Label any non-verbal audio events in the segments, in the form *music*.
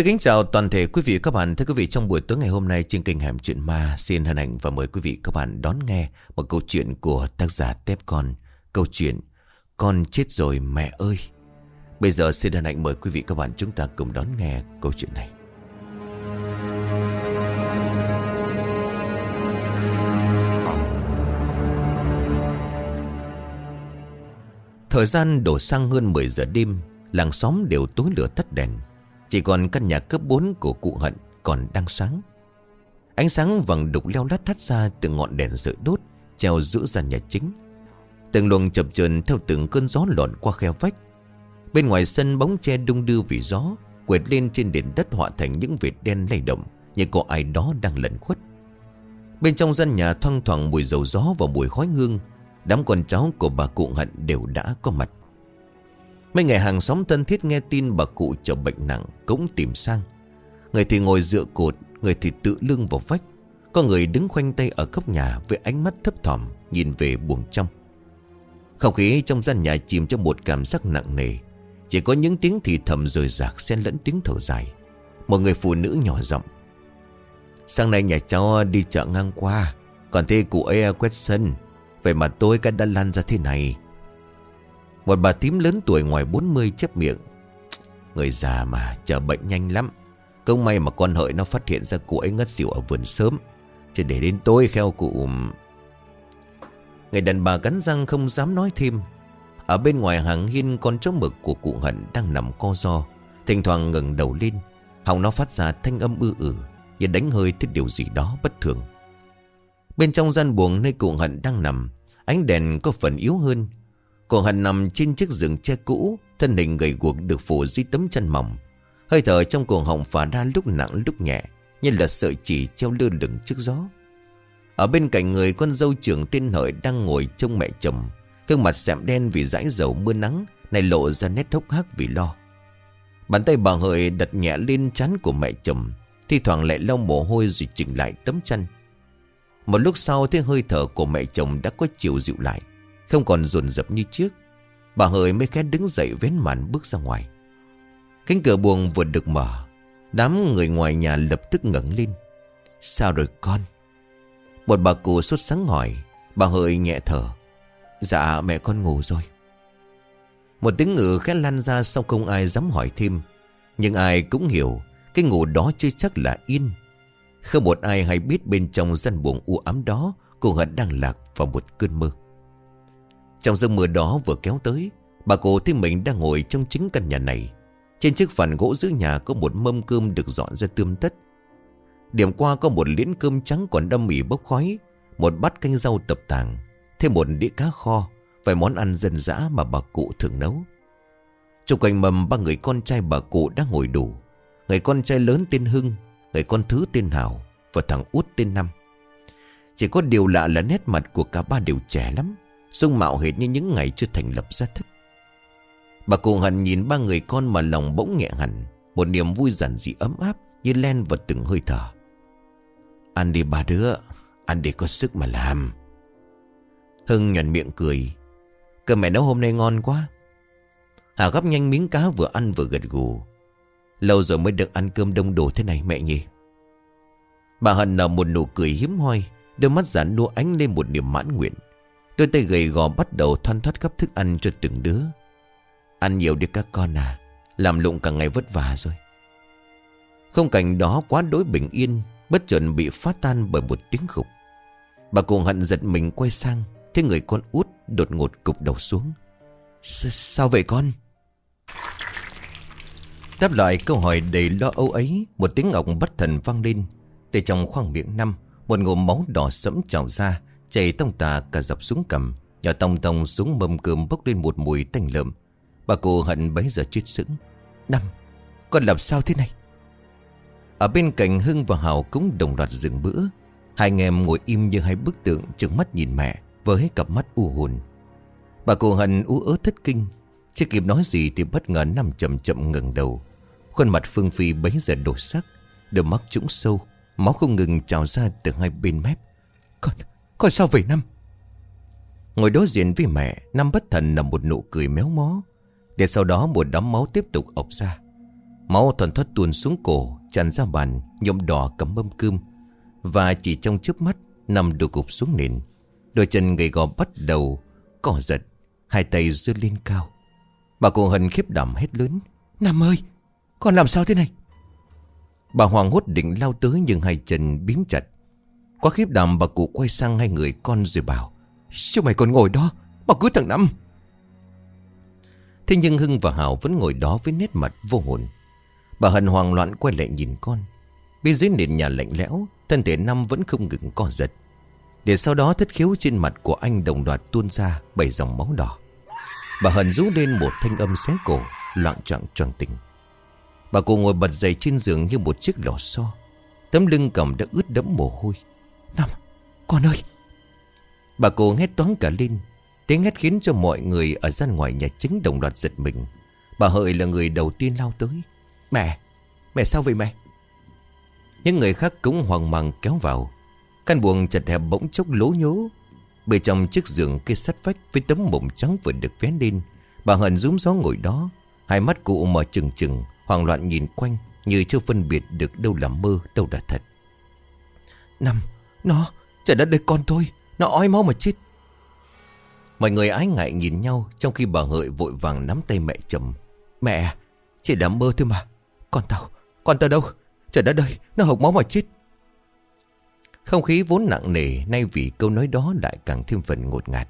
Xin kính chào toàn thể quý vị các bạn. Thưa quý vị, trong buổi tối ngày hôm nay trên kênh Hẻm Chuyện Ma xin hân hạnh và mời quý vị các bạn đón nghe một câu chuyện của tác giả Tép Con. Câu chuyện Con chết rồi mẹ ơi. Bây giờ xin hân hạnh mời quý vị các bạn chúng ta cùng đón nghe câu chuyện này. Thời gian đổ sang hơn 10 giờ đêm, làng xóm đều tối lửa tắt đèn. Chỉ còn căn nhà cấp 4 của cụ Hận còn đang sáng. Ánh sáng vàng đục leo lát thắt ra từ ngọn đèn sợi đốt, Treo giữa gian nhà chính. Từng luồng chập chờn theo từng cơn gió lộn qua khe vách. Bên ngoài sân bóng tre đung đưa vì gió, Quệt lên trên nền đất họa thành những vệt đen lay động Như có ai đó đang lẩn khuất. Bên trong gian nhà thoang thoảng mùi dầu gió và mùi khói hương, Đám con cháu của bà cụ hận đều đã có mặt. Mấy ngày hàng xóm thân thiết nghe tin bà cụ trở bệnh nặng cũng tìm sang. Người thì ngồi dựa cột, người thì tự lưng vào vách. Có người đứng khoanh tay ở góc nhà với ánh mắt thấp thỏm nhìn về buồng trong. Không khí trong gian nhà chìm trong một cảm giác nặng nề. Chỉ có những tiếng thì thầm rời rạc xen lẫn tiếng thở dài. Một người phụ nữ nhỏ giọng. Sáng nay nhà cháu đi chợ ngang qua, còn thấy cụ ấy quét sân. Vậy mà tôi cả đã lan ra thế này. Một bà tím lớn tuổi ngoài 40 chép miệng. Người già mà, chờ bệnh nhanh lắm. Công may mà con hợi nó phát hiện ra cụ ấy ngất xỉu ở vườn sớm. Chỉ để đến tôi kheo cụ. Người đàn bà cắn răng không dám nói thêm. Ở bên ngoài hàng hiên con chó mực của cụ hận đang nằm co do Thỉnh thoảng ngẩng đầu lên. Họng nó phát ra thanh âm ư ử, Như đánh hơi thích điều gì đó bất thường. Bên trong gian buồng nơi cụ hận đang nằm, Ánh đèn có phần yếu hơn. Cô Hân nằm trên chiếc giường che cũ, Thân hình gầy guộc được phủ dưới tấm chân mỏng. Hơi thở trong cổ họng phả ra lúc nặng lúc nhẹ, Như là sợi chỉ treo lơ lửng trước gió. Ở bên cạnh người, con dâu trưởng tiên hợi đang ngồi trông mẹ chồng. Gương mặt sẹm đen vì dãi dầu mưa nắng, Này lộ ra nét hốc hác vì lo. Bàn tay bà hợi đặt nhẹ lên chán của mẹ chồng, Thi thoảng lại lau mồ hôi rồi chỉnh lại tấm chăn. Một lúc sau thấy hơi thở của mẹ chồng đã có chiều dịu lại không còn rồn rập như trước, Bà Hợi mới khẽ đứng dậy vén màn bước ra ngoài. Cánh cửa buồng vừa được mở, Đám người ngoài nhà lập tức ngẩng lên. Sao rồi con? Một bà cụ sốt sáng hỏi, Bà hợi nhẹ thở. Dạ mẹ con ngủ rồi. Một tiếng ngữ khẽ lan ra Xong không ai dám hỏi thêm. Nhưng ai cũng hiểu, Cái ngủ đó chưa chắc là yên. Không một ai hay biết bên trong gian buồng u ám đó Cô hận đang lạc vào một cơn mơ trong giấc mưa đó vừa kéo tới, Bà cụ thấy mình đang ngồi trong chính căn nhà này. Trên chiếc phản gỗ giữa nhà có một mâm cơm được dọn ra tươm tất. Điểm qua có một liễn cơm trắng còn đâm mì bốc khói, Một bát canh rau tập tàng, Thêm một đĩa cá kho, Vài món ăn dân dã mà bà cụ thường nấu. Trong quanh mầm ba người con trai bà cụ đang ngồi đủ. Người con trai lớn tên Hưng, Người con thứ tên Hảo Và thằng út tên Năm. Chỉ có điều lạ là nét mặt của cả ba đều trẻ lắm. Dung mạo hệt như những ngày chưa thành lập gia thất Bà cụ hận nhìn ba người con mà lòng bỗng nhẹ hẳn, Một niềm vui giản dị ấm áp Như len vào từng hơi thở. Ăn đi ba đứa, Ăn để có sức mà làm. Hưng nhuận miệng cười, Cơm mẹ nấu hôm nay ngon quá. Hà gấp nhanh miếng cá vừa ăn vừa gật gù. Lâu rồi mới được ăn cơm đông đủ thế này mẹ nhỉ? Bà hận nở một nụ cười hiếm hoi, Đôi mắt giản nua ánh lên một niềm mãn nguyện. Đôi tay gầy gò bắt đầu thoăn thoát gấp thức ăn cho từng đứa. Ăn nhiều đi các con à Làm lụng cả ngày vất vả rồi. Không cảnh đó quá đối bình yên, Bất chợt bị phá tan bởi một tiếng khục. Bà cùng hận giật mình quay sang, Thấy người con út đột ngột cục đầu xuống. S, Sao vậy con? Đáp lại câu hỏi đầy lo âu ấy, Một tiếng ngọc bất thần vang lên. Từ trong khoang miệng năm, Một ngụm máu đỏ sẫm trào ra Chảy tông tà cả dọc xuống cầm Nhỏ tông tông xuống mâm cơm bốc lên một mùi tanh lợm. Bà cô hận bấy giờ chết sững. Năm Con làm sao thế này? Ở bên cạnh Hưng và Hào cũng đồng loạt dừng bữa. Hai anh em ngồi im như hai bức tượng Trừng mắt nhìn mẹ Với cặp mắt u hồn. Bà cô hận ú ớ thất kinh. Chưa kịp nói gì thì bất ngờ nằm chậm chậm ngẩng đầu. Khuôn mặt Phương Phi bấy giờ đổi sắc Đôi mắt trũng sâu Máu không ngừng trào ra từ hai bên mép. Con, con sao vậy Năm? Ngồi đối diện với mẹ, Năm bất thần nằm một nụ cười méo mó. Để sau đó một đám máu tiếp tục ọc ra. Máu thuần thoát tuôn xuống cổ, Tràn ra bàn Nhộm đỏ cầm mâm cơm. Và chỉ trong chớp mắt, Năm đổ gục xuống nền. Đôi chân gầy gò bắt đầu Cỏ giật, Hai tay giơ lên cao. Bà cụ Hân khiếp đảm hết lớn, Nam ơi, Con làm sao thế này? Bà Hoàng hốt định lao tới nhưng hai chân biến chặt. Quá khiếp đảm bà cụ quay sang hai người con rồi bảo "chứ mày còn ngồi đó? Mà cứ thằng Năm. Thế nhưng Hưng và Hảo vẫn ngồi đó với nét mặt vô hồn. Bà Hân hoang loạn quay lại nhìn con. Bên dưới nền nhà lạnh lẽo, Thân thể Năm vẫn không ngừng co giật. Để sau đó thất khiếu trên mặt của anh đồng loạt tuôn ra Bảy dòng máu đỏ. Bà Hân rú lên một thanh âm xé cổ, Loạn trọng tròn tình. Bà cụ ngồi bật dậy trên giường như một chiếc lò xo. Tấm lưng cầm đã ướt đẫm mồ hôi. Năm Con ơi! Bà cụ hét toán cả lên. Tiếng hét khiến cho mọi người ở gian ngoài nhà chính đồng loạt giật mình. Bà Hợi là người đầu tiên lao tới. Mẹ Mẹ sao vậy mẹ? Những người khác cũng hoang mang kéo vào. Căn buồng chật hẹp bỗng chốc lố nhố. Bên trong chiếc giường kê sắt vách Với tấm mộng trắng vừa được vén lên Bà Hận rúm gió ngồi đó. Hai mắt cụ mở trừng trừng Hoảng loạn nhìn quanh Như chưa phân biệt được đâu là mơ đâu là thật. Năm nó, Trời đất đây con tôi. Nó ói máu mà chết. Mọi người ái ngại nhìn nhau Trong khi bà Hợi vội vàng nắm tay mẹ chầm Mẹ Chỉ là mơ thôi mà. Con tao Con tao đâu? Trời đất ơi, Nó hộc máu mà chết. Không khí vốn nặng nề, Nay vì câu nói đó lại càng thêm phần ngột ngạt.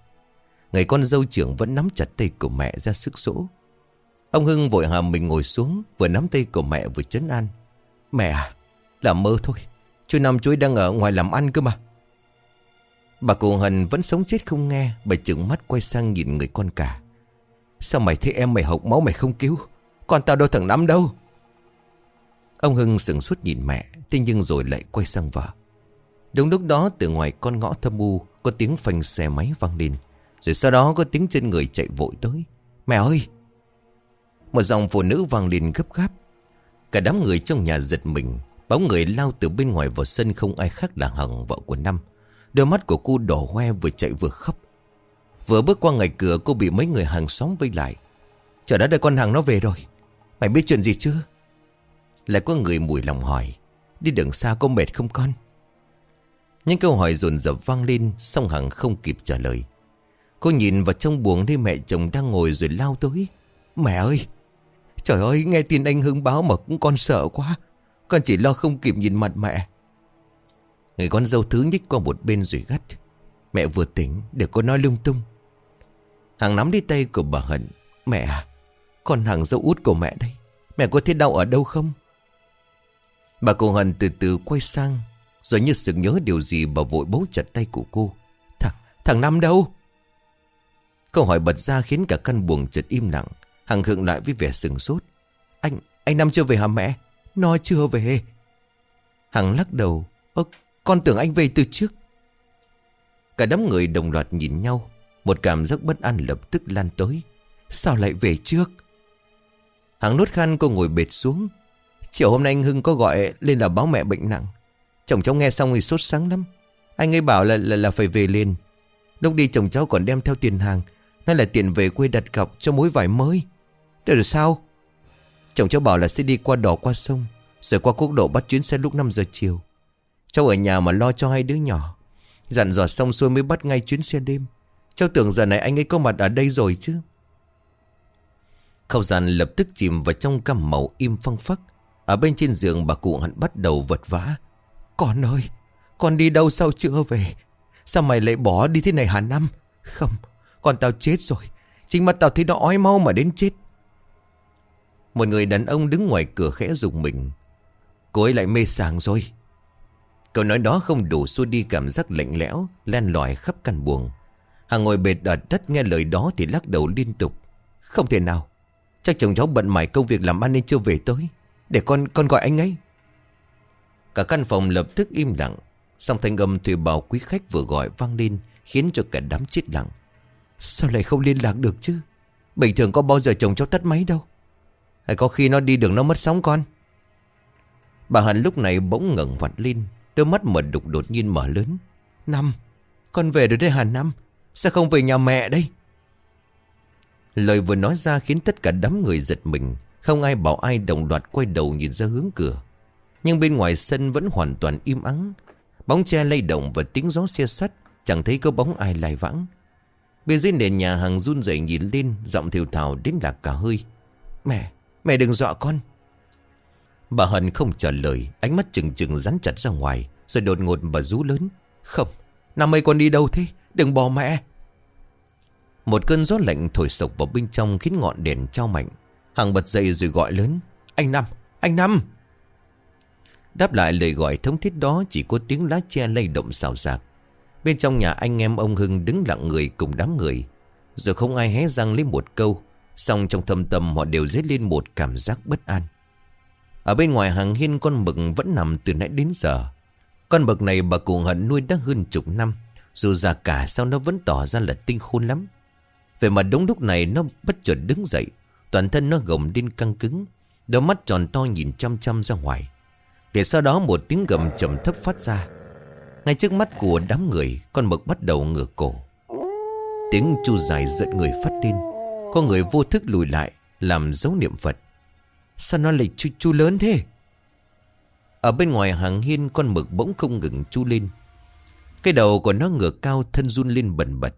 Người con dâu trưởng vẫn nắm chặt tay của mẹ ra sức sỗ Ông Hưng vội hàm mình ngồi xuống, Vừa nắm tay của mẹ vừa chấn an. Mẹ à Là mơ thôi. Chú Năm chú ấy đang ở ngoài làm ăn cơ mà. Bà cụ Hân vẫn sống chết không nghe, Bà trừng mắt quay sang nhìn người con cả. Sao mày thấy em mày hộc máu mày không cứu? Con tao đâu thằng Năm đâu. Ông Hưng sừng suốt nhìn mẹ, Thế nhưng rồi lại quay sang vợ. Đúng lúc đó, từ ngoài con ngõ thâm u, Có tiếng phanh xe máy vang lên. Rồi sau đó có tiếng trên người chạy vội tới. Mẹ ơi! Một dòng phụ nữ vang lên gấp gáp. Cả đám người trong nhà giật mình. Bóng người lao từ bên ngoài vào sân Không ai khác là Hằng, vợ của Năm. Đôi mắt của cô đỏ hoe vừa chạy vừa khóc. Vừa bước qua ngoài cửa, cô bị mấy người hàng xóm vây lại. Chờ đã đợi con hằng nó về rồi. Mày biết chuyện gì chưa? Lại có người mùi lòng hỏi. Đi đường xa có mệt không con? Những câu hỏi dồn dập vang lên Xong Hằng không kịp trả lời. Cô nhìn vào trong buồng nơi mẹ chồng đang ngồi rồi lao tới. Mẹ ơi! Trời ơi, nghe tin anh Hưng báo mà cũng con sợ quá. Con chỉ lo không kịp nhìn mặt mẹ. Người con dâu thứ nhích qua một bên rồi gắt. Mẹ vừa tỉnh để con nói lung tung. Hằng nắm đi tay của bà Hận. Mẹ à Con hàng dâu út của mẹ đây. Mẹ có thấy đau ở đâu không? Bà cô Hận từ từ quay sang Rồi như sự nhớ điều gì bà vội bấu chặt tay của cô. Thằng, thằng Năm đâu? Câu hỏi bật ra khiến cả căn buồng chợt im lặng. Hằng khựng lại với vẻ sừng sốt. Anh, anh Năm chưa về hả mẹ? Nó chưa về? Hằng lắc đầu. Ơ, con tưởng anh về từ trước. Cả đám người đồng loạt nhìn nhau. Một cảm giác bất an lập tức lan tới. Sao lại về trước? Hằng nốt khăn cô ngồi bệt xuống. Chiều hôm nay anh Hưng có gọi lên là báo mẹ bệnh nặng. Chồng cháu nghe xong thì sốt sáng lắm. Anh ấy bảo là là, là phải về liền. Lúc đi chồng cháu còn đem theo tiền hàng. Nói là tiền về quê đặt cọc cho mối vải mới. Để rồi sao? Chồng cháu bảo là sẽ đi qua đỏ qua sông. Rồi qua quốc độ bắt chuyến xe lúc 5 giờ chiều. Cháu ở nhà mà lo cho hai đứa nhỏ. Dặn dò xong xuôi mới bắt ngay chuyến xe đêm. Cháu tưởng giờ này anh ấy có mặt ở đây rồi chứ. Khâu gian lập tức chìm vào trong cam màu im phăng phắc. Ở bên trên giường bà cụ hẳn bắt đầu vật vã. Con ơi, Con đi đâu sao chưa về? Sao mày lại bỏ đi thế này hả Năm? Không, Con tao chết rồi. Chính mắt tao thấy nó ói mau mà đến chết. Một người đàn ông đứng ngoài cửa khẽ dùng mình. Cô ấy lại mê sảng rồi. Câu nói đó không đủ xua đi cảm giác lạnh lẽo, Len lỏi khắp căn buồng. Hàng ngồi bệt ở đất nghe lời đó Thì lắc đầu liên tục. Không thể nào. Chắc chồng cháu bận mải công việc làm ăn nên chưa về tới. Để con con gọi anh ấy. Cả căn phòng lập tức im lặng. Xong thanh âm thủy bảo quý khách vừa gọi vang lên, Khiến cho cả đám chết lặng. Sao lại không liên lạc được chứ? Bình thường có bao giờ chồng cháu tắt máy đâu? Hay có khi nó đi đường nó mất sóng con? Bà Hạnh lúc này bỗng ngẩng vặt lên Đôi mắt mở đục đột nhiên mở lớn. Năm Con về rồi đây hà Năm Sao không về nhà mẹ đây? Lời vừa nói ra khiến tất cả đám người giật mình Không ai bảo ai đồng loạt quay đầu nhìn ra hướng cửa. Nhưng bên ngoài sân vẫn hoàn toàn im ắng. Bóng tre lay động và tiếng gió xe sắt Chẳng thấy có bóng ai lai vãng. Bên dưới nền nhà hàng run rẩy nhìn lên Giọng thiều thào đến lạc cả hơi. Mẹ, mẹ đừng dọa con Bà Hân không trả lời Ánh mắt chừng chừng rắn chặt ra ngoài Rồi đột ngột bà rú lớn. Không, năm ấy con đi đâu thế? Đừng bỏ mẹ. Một cơn gió lạnh thổi sộc vào bên trong Khiến ngọn đèn trao mạnh. Hằng bật dậy rồi gọi lớn Anh Năm, anh Năm. Đáp lại lời gọi thống thiết đó Chỉ có tiếng lá tre lay động xào xạc. Bên trong nhà anh em ông Hưng đứng lặng người cùng đám người. Giờ không ai hé răng lấy một câu Xong trong thâm tâm họ đều dấy lên một cảm giác bất an. Ở bên ngoài hàng hiên con mực vẫn nằm từ nãy đến giờ. Con mực này bà cụ hận nuôi đã hơn chục năm, Dù già cả sao nó vẫn tỏ ra là tinh khôn lắm. Về mặt đúng lúc này nó bất chợt đứng dậy, Toàn thân nó gồng lên căng cứng, Đôi mắt tròn to nhìn chăm chăm ra ngoài. Để sau đó một tiếng gầm trầm thấp phát ra. Ngay trước mắt của đám người, Con mực bắt đầu ngửa cổ. Tiếng chu dài giận người phát lên Có người vô thức lùi lại, Làm dấu niệm Phật. Sao nó lại chu, chu lớn thế? Ở bên ngoài hàng hiên Con mực bỗng không ngừng chu lên. Cái đầu của nó ngửa cao Thân run lên bần bật.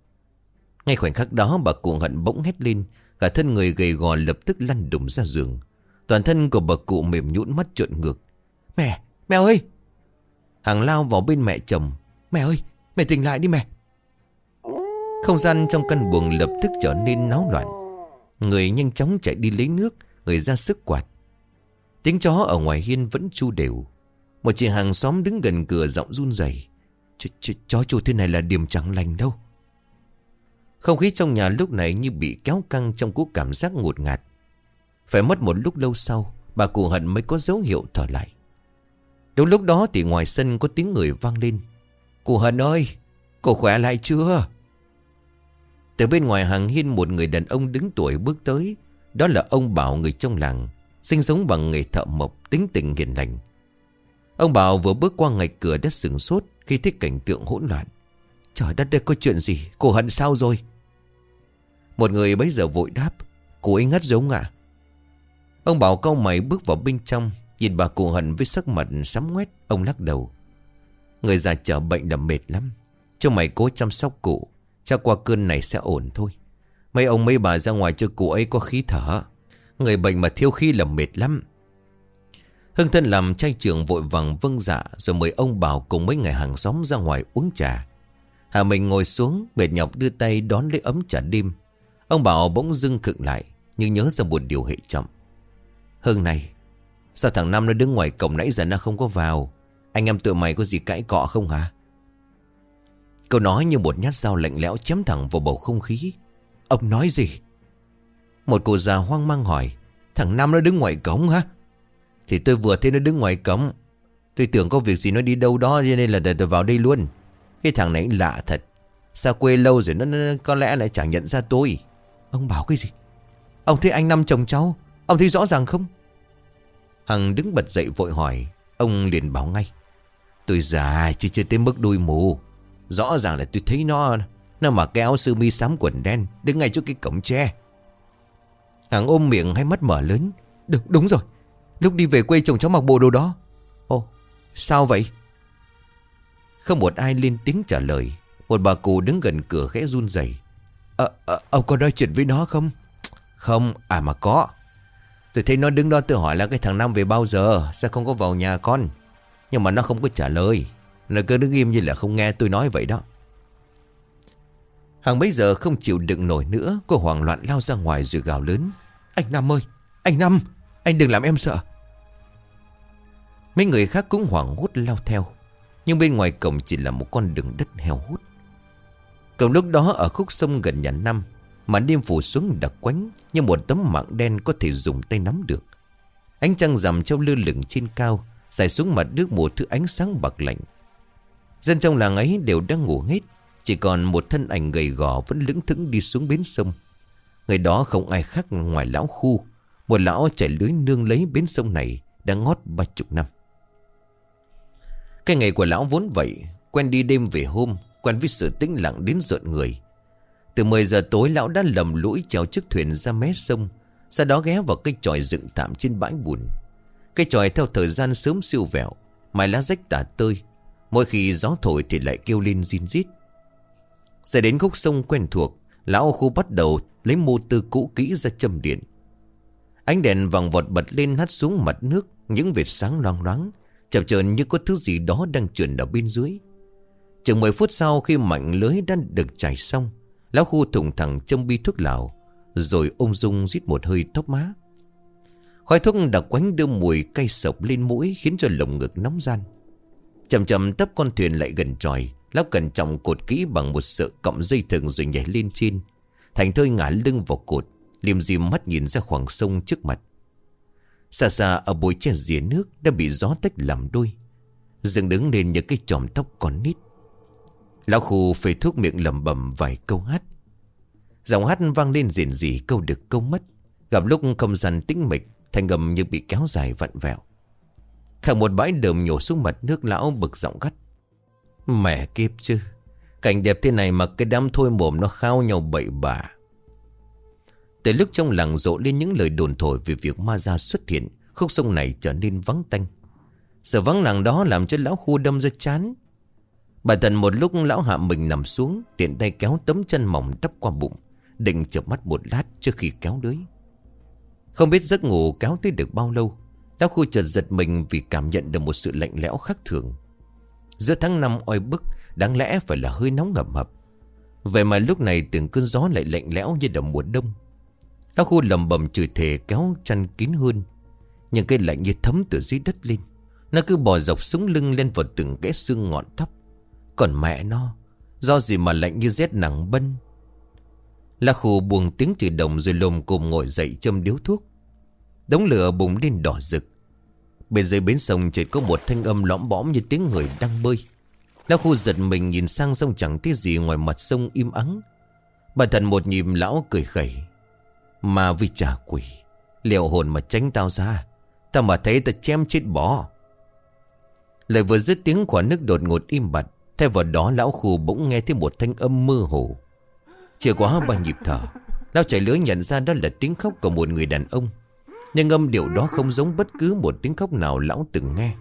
Ngay khoảnh khắc đó bà cụ hận bỗng hét lên. Cả thân người gầy gò lập tức lăn đùng ra giường. Toàn thân của bà cụ mềm nhũn mắt trợn ngược. Mẹ, mẹ ơi! Hàng lao vào bên mẹ chồng. Mẹ ơi mẹ tỉnh lại đi mẹ. Không gian trong căn buồng lập tức trở nên náo loạn. Người nhanh chóng chạy đi lấy nước Người ra sức quạt. Tiếng chó ở ngoài hiên vẫn chu đều. Một chị hàng xóm đứng gần cửa giọng run rẩy. Ch ch, Chó chu thế này là điểm chẳng lành đâu. Không khí trong nhà lúc này như bị kéo căng trong cú cảm giác ngột ngạt. Phải mất một lúc lâu sau, Bà cụ hận mới có dấu hiệu thở lại. Đúng lúc đó thì ngoài sân có tiếng người vang lên. Cụ hận ơi, Cô khỏe lại chưa? Từ bên ngoài hàng hiên một người đàn ông đứng tuổi bước tới. Đó là ông Bảo người trong làng. Sinh sống bằng nghề thợ mộc Tính tình hiền lành. Ông Bảo vừa bước qua ngạch cửa đất sừng sốt Khi thấy cảnh tượng hỗn loạn. Trời đất đây có chuyện gì? Cô hận sao rồi? Một người bấy giờ vội đáp, Cô ấy ngất giống ạ. Ông Bảo cau mày bước vào bên trong, Nhìn bà cụ hận với sắc mặt sắm ngoét Ông lắc đầu. Người già chở bệnh là mệt lắm, Cho mày cố chăm sóc cụ, Chắc qua cơn này sẽ ổn thôi. Mấy ông mấy bà ra ngoài cho cụ ấy có khí thở. Người bệnh mà thiếu khi là mệt lắm. Hưng thân làm trai trưởng vội vàng vâng dạ Rồi mời ông bảo cùng mấy người hàng xóm ra ngoài uống trà. Hà mình ngồi xuống, Mệt nhọc đưa tay đón lấy ấm trà đêm. Ông bảo bỗng dưng khựng lại Nhưng nhớ ra một điều hệ trọng. Hưng này, Sao thằng Năm nó đứng ngoài cổng nãy giờ nó không có vào? Anh em tụi mày có gì cãi cọ không hả? Câu nói như một nhát dao lạnh lẽo chém thẳng vào bầu không khí. Ông nói gì? Một cô già hoang mang hỏi Thằng Năm nó đứng ngoài cổng hả? Thì tôi vừa thấy nó đứng ngoài cổng. Tôi tưởng có việc gì nó đi đâu đó Cho nên là đợt vào đây luôn. Cái thằng này lạ thật. Sao quê lâu rồi nó, nó có lẽ lại chẳng nhận ra tôi. Ông bảo cái gì? Ông thấy anh Năm chồng cháu Ông thấy rõ ràng không? Hằng đứng bật dậy vội hỏi Ông liền bảo ngay Tôi già chỉ chưa tới mức đuôi mù. Rõ ràng là tôi thấy nó Nó mặc cái áo sơ mi xám quần đen Đứng ngay trước cái cổng tre. Hằng ôm miệng hay mắt mở lớn. Đúng, đúng rồi. Lúc đi về quê chồng cháu mặc bộ đồ đó. Ồ sao vậy? Không một ai lên tiếng trả lời. Một bà cụ đứng gần cửa khẽ run rẩy. à, à, ông có nói chuyện với nó không? Không à mà có. Tôi thấy nó đứng đó tự hỏi là cái thằng nam về bao giờ Sao không có vào nhà con? Nhưng mà nó không có trả lời. Nó cứ đứng im như là không nghe tôi nói vậy đó. Hàng bấy giờ không chịu đựng nổi nữa Cô hoảng loạn lao ra ngoài rồi gào lớn. Anh Năm ơi, Anh Năm Anh đừng làm em sợ. Mấy người khác cũng hoảng hốt lao theo, Nhưng bên ngoài cổng chỉ là một con đường đất heo hút. Cổng lúc đó, ở khúc sông gần nhà Năm Màn đêm phủ xuống đặc quánh Như một tấm mạng đen có thể dùng tay nắm được. Ánh trăng rằm treo lơ lửng trên cao Dài xuống mặt nước một thứ ánh sáng bạc lạnh. Dân trong làng ấy đều đang ngủ hết, Chỉ còn một thân ảnh gầy gò Vẫn lững thững đi xuống bến sông. Người đó không ai khác ngoài lão khu, Một lão chạy lưới nương lấy bến sông này Đã ngót ba chục năm. Cái ngày của lão vốn vậy, Quen đi đêm về hôm, Quen với sự tĩnh lặng đến rợn người. Từ 10 giờ tối, lão đã lầm lũi chèo chiếc thuyền ra mé sông, Sau đó ghé vào cây tròi dựng tạm trên bãi bùn. Cây tròi theo thời gian sớm siêu vẹo Mái lá rách tả tơi. Mỗi khi gió thổi thì lại kêu lên zin rít. Sẽ đến khúc sông quen thuộc Lão khu bắt đầu lấy mô tư cũ kỹ ra châm điện. Ánh đèn vàng vọt bật lên hắt xuống mặt nước, Những vệt sáng loang loáng, Chập chờn như có thứ gì đó đang chuyển ở bên dưới. Chừng 10 phút sau khi mảnh lưới đã được trải xong, Lão khu thủng thẳng châm bi thuốc lào, Rồi ôm dung rít một hơi tóc má. Khói thuốc đặc quánh đưa mùi cay sộc lên mũi Khiến cho lồng ngực nóng gian. Chậm chậm tấp con thuyền lại gần tròi Lão cẩn trọng cột kỹ bằng một sợi cọng dây thừng rồi nhảy lên trên. Thành thơi ngả lưng vào cột, liềm diêm mắt nhìn ra khoảng sông trước mặt. Xa xa, ở bối tre rìa nước Đã bị gió tách làm đôi. Dừng đứng lên những cái chòm tóc còn nít. Lão khu phê thuốc miệng lầm bầm vài câu hát. Giọng hát vang lên rền rỉ câu được câu mất. Gặp lúc không gian tĩnh mịch, Thành ngầm như bị kéo dài vặn vẹo. Thằng một bãi đờm nhổ xuống mặt nước, lão bực giọng gắt. Mẹ kiếp chứ. Cảnh đẹp thế này mà cái đám thôi mồm nó khao nhau bậy bạ. Từ lúc trong làng rộ lên những lời đồn thổi về việc ma gia xuất hiện, Khúc sông này trở nên vắng tanh. Sự vắng làng đó làm cho lão khu đâm ra chán. Bà thần một lúc lão hạ mình nằm xuống, Tiện tay kéo tấm chân mỏng đắp qua bụng, Định chợp mắt một lát trước khi kéo lưới. Không biết giấc ngủ kéo tới được bao lâu, Lão khu chợt giật mình vì cảm nhận được một sự lạnh lẽo khác thường. Giữa tháng năm oi bức, Đáng lẽ phải là hơi nóng ngập hập Vậy mà lúc này từng cơn gió lại lạnh lẽo như đầm mùa đông. Lão khu lầm bầm chửi thề kéo chăn kín hơn. Nhưng cái lạnh như thấm từ dưới đất lên. Nó cứ bò dọc súng lưng lên vào từng cái xương ngọn tóc Còn mẹ nó, Do gì mà lạnh như rét nặng bân? La khổ buồn tiếng chửi đồng rồi lồm cồm ngồi dậy châm điếu thuốc. Đống lửa bùng lên đỏ rực. Bên dưới bến sông chợt có một thanh âm lõm bõm như tiếng người đang bơi. Lão khu giật mình nhìn sang sông chẳng thấy gì ngoài mặt sông im ắng. Bà thần một nhịp lão cười khẩy. Mà vì trả quỷ, Liệu hồn mà tránh tao ra Tao mà thấy tao chém chết bỏ Lại vừa dứt tiếng quả nước đột ngột im bặt, Thay vào đó lão khu bỗng nghe thấy một thanh âm mơ hồ. Chưa quá ba nhịp thở, Lão chạy lưới nhận ra đó là tiếng khóc của một người đàn ông. Nhưng âm điệu đó không giống bất cứ một tiếng khóc nào lão từng nghe.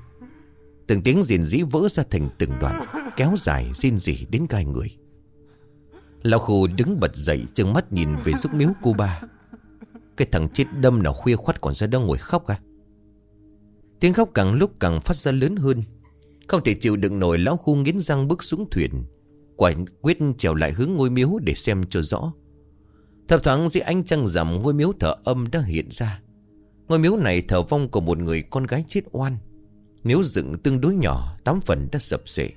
Từng tiếng rền dĩ vỡ ra thành từng đoạn, Kéo dài xin rỉ đến gai người. Lão khu đứng bật dậy, Trừng mắt nhìn về giúp miếu cô ba Cái thằng chết đâm nào khuya khoắt còn ra đó ngồi khóc à? Tiếng khóc càng lúc càng phát ra lớn hơn. Không thể chịu đựng nổi, Lão khu nghiến răng bước xuống thuyền Quả quyết trèo lại hướng ngôi miếu để xem cho rõ. Thập thoáng dưới ánh trăng rằm, ngôi miếu thở âm đã hiện ra. Ngôi miếu này thờ vong của một người con gái chết oan. Miếu dựng tương đối nhỏ, Tám phần đã sập sệ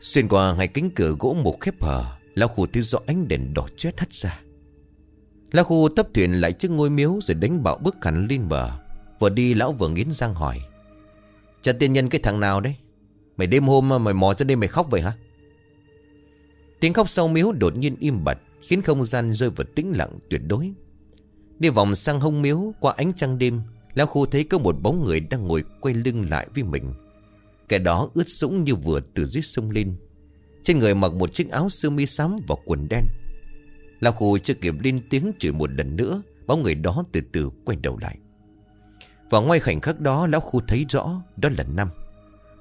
Xuyên qua hai cánh cửa gỗ một khép hờ Lão khu thấy rõ ánh đèn đỏ chét hắt ra. Lão khu tấp thuyền lại trước ngôi miếu Rồi đánh bạo bước hẳn lên bờ. Vừa đi, lão vừa nghiến răng hỏi, Cha tiên nhân cái thằng nào đấy? Mày đêm hôm mà mày mò ra đây mày khóc vậy hả? Tiếng khóc sau miếu đột nhiên im bặt, Khiến không gian rơi vào tĩnh lặng tuyệt đối. Đi vòng sang hông miếu Qua ánh trăng đêm, Lão khu thấy có một bóng người đang ngồi quay lưng lại với mình. Kẻ đó ướt sũng như vừa từ dưới sông lên. Trên người mặc một chiếc áo sơ mi xám và quần đen. Lão khu chưa kịp lên tiếng chửi một lần nữa, Bóng người đó từ từ quay đầu lại. Và ngoài khoảnh khắc đó, Lão khu thấy rõ Đó là Năm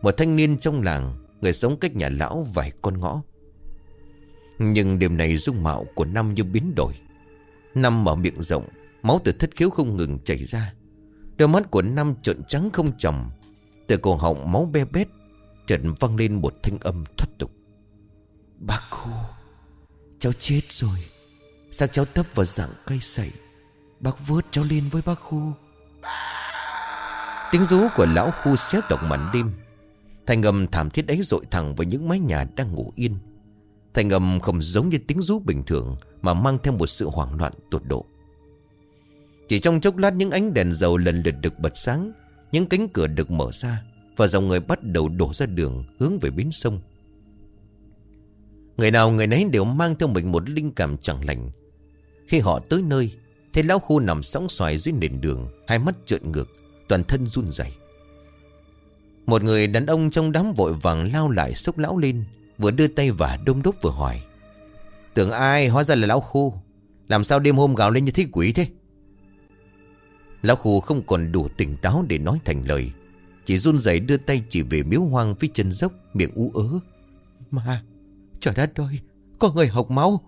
Một thanh niên trong làng, Người sống cách nhà lão vài con ngõ. Nhưng đêm này dung mạo của Năm như biến đổi. Năm mở miệng rộng Máu từ thất khiếu không ngừng chảy ra. Đôi mắt của Năm trộn trắng không chồng Từ cổ họng máu be bét Trần văng lên một thanh âm thoát tục. Bác khu Cháu chết rồi. Xác cháu tấp vào dạng cây sậy? Bác vớt cháu lên với bác khu Tiếng rú của lão khu xé tộc màn đêm. Thành âm thảm thiết ấy dội thẳng vào những mái nhà đang ngủ yên. Thành âm không giống như tiếng rú bình thường Mà mang theo một sự hoảng loạn tột độ chỉ trong chốc lát những ánh đèn dầu lần lượt được bật sáng, Những cánh cửa được mở ra Và dòng người bắt đầu đổ ra đường Hướng về bến sông. Người nào người nấy đều mang theo mình một linh cảm chẳng lành. Khi họ tới nơi, Thấy lão khu nằm sóng xoài dưới nền đường, Hai mắt trợn ngược, Toàn thân run rẩy. Một người đàn ông trong đám vội vàng lao lại xúc lão lên, Vừa đưa tay và đôm đốt vừa hỏi, Tưởng ai hóa ra là lão khu? Làm sao đêm hôm gào lên như thế quỷ thế? Lão khu không còn đủ tỉnh táo để nói thành lời. Chỉ run rẩy đưa tay chỉ về miếu hoang phía chân dốc, Miệng ú ớ. Mà Trời đất ơi, Có người học máu.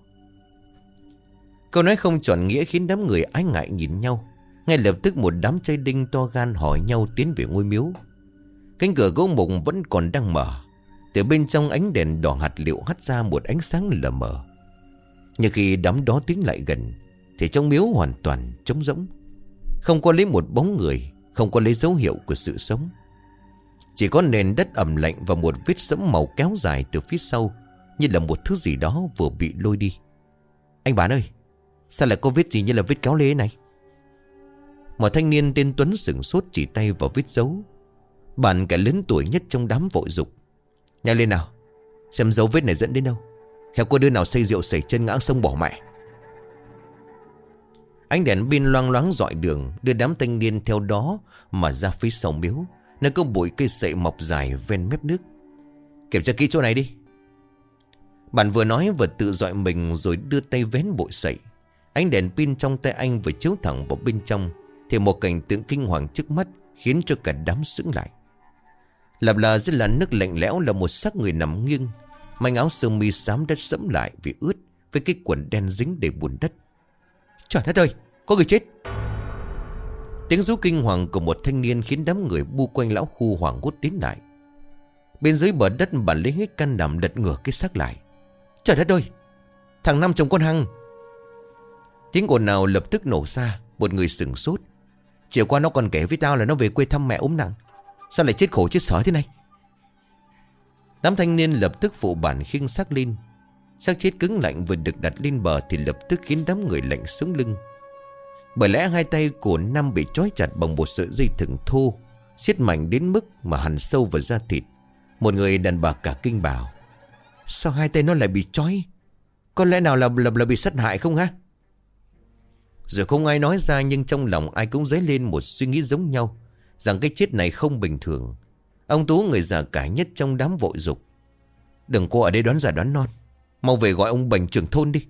Câu nói không chọn nghĩa khiến đám người ái ngại nhìn nhau. Ngay lập tức một đám chai đinh to gan hỏi nhau tiến về ngôi miếu. Cánh cửa gỗ mục vẫn còn đang mở. Từ bên trong ánh đèn đỏ hạt liệu hắt ra một ánh sáng lờ mờ. Nhưng khi đám đó tiến lại gần, Thì trong miếu hoàn toàn trống rỗng. Không có lấy một bóng người, Không có lấy dấu hiệu của sự sống. Chỉ có nền đất ẩm lạnh Và một vết sẫm màu kéo dài từ phía sau, Như là một thứ gì đó vừa bị lôi đi. Anh bán ơi, Sao lại có vết gì như là vết kéo lê này? Một thanh niên tên Tuấn sửng sốt chỉ tay vào vết dấu. Bạn cả lớn tuổi nhất trong đám vội dục. Nhanh lên nào, Xem dấu vết này dẫn đến đâu. Khéo có đứa nào xây rượu xảy chân ngã sông bỏ mẹ. Ánh đèn pin loang loáng dọi đường, Đưa đám thanh niên theo đó Mà ra phía sau miếu, Nơi có bụi cây sậy mọc dài ven mép nước. Kiểm tra kỹ chỗ này đi. Bạn vừa nói vừa tự dọi mình Rồi đưa tay vén bụi sậy. Ánh đèn pin trong tay anh vừa chiếu thẳng vào bên trong, Thì một cảnh tượng kinh hoàng trước mắt Khiến cho cả đám sững lại. Lạp là dưới làn nước lạnh lẽo Là một xác người nằm nghiêng Manh áo sơ mi xám đất sẫm lại vì ướt Với cái quần đen dính đầy bùn đất. Trời đất ơi Có người chết. Tiếng rú kinh hoàng của một thanh niên Khiến đám người bu quanh lão khu hoảng hốt tiến lại. Bên dưới bờ đất bà lấy hết căn đảm đật ngửa cái xác lại. Trời đất ơi Thằng Năm chồng con Hằng. Tiếng ồn nào lập tức nổ ra. Một người sừng sốt. Chiều qua nó còn kể với tao là nó về quê thăm mẹ ốm nặng. Sao lại chết khổ chết sở thế này? Đám thanh niên lập tức phụ bản khiêng xác lên xác chết cứng lạnh vừa được đặt lên bờ Thì lập tức khiến đám người lạnh sống lưng. Bởi lẽ hai tay của Nam bị trói chặt bằng một sợi dây thừng thô siết mạnh đến mức mà hằn sâu vào da thịt. Một người đàn bà cả kinh bảo Sao hai tay nó lại bị trói? Có lẽ nào là, là, là bị sát hại không ha Giờ không ai nói ra nhưng trong lòng ai cũng dấy lên một suy nghĩ giống nhau Rằng cái chết này không bình thường. Ông Tú người già cả nhất trong đám vội dục Đừng cô ở đây đoán giả đoán non. Mau về gọi ông Bành trưởng thôn đi.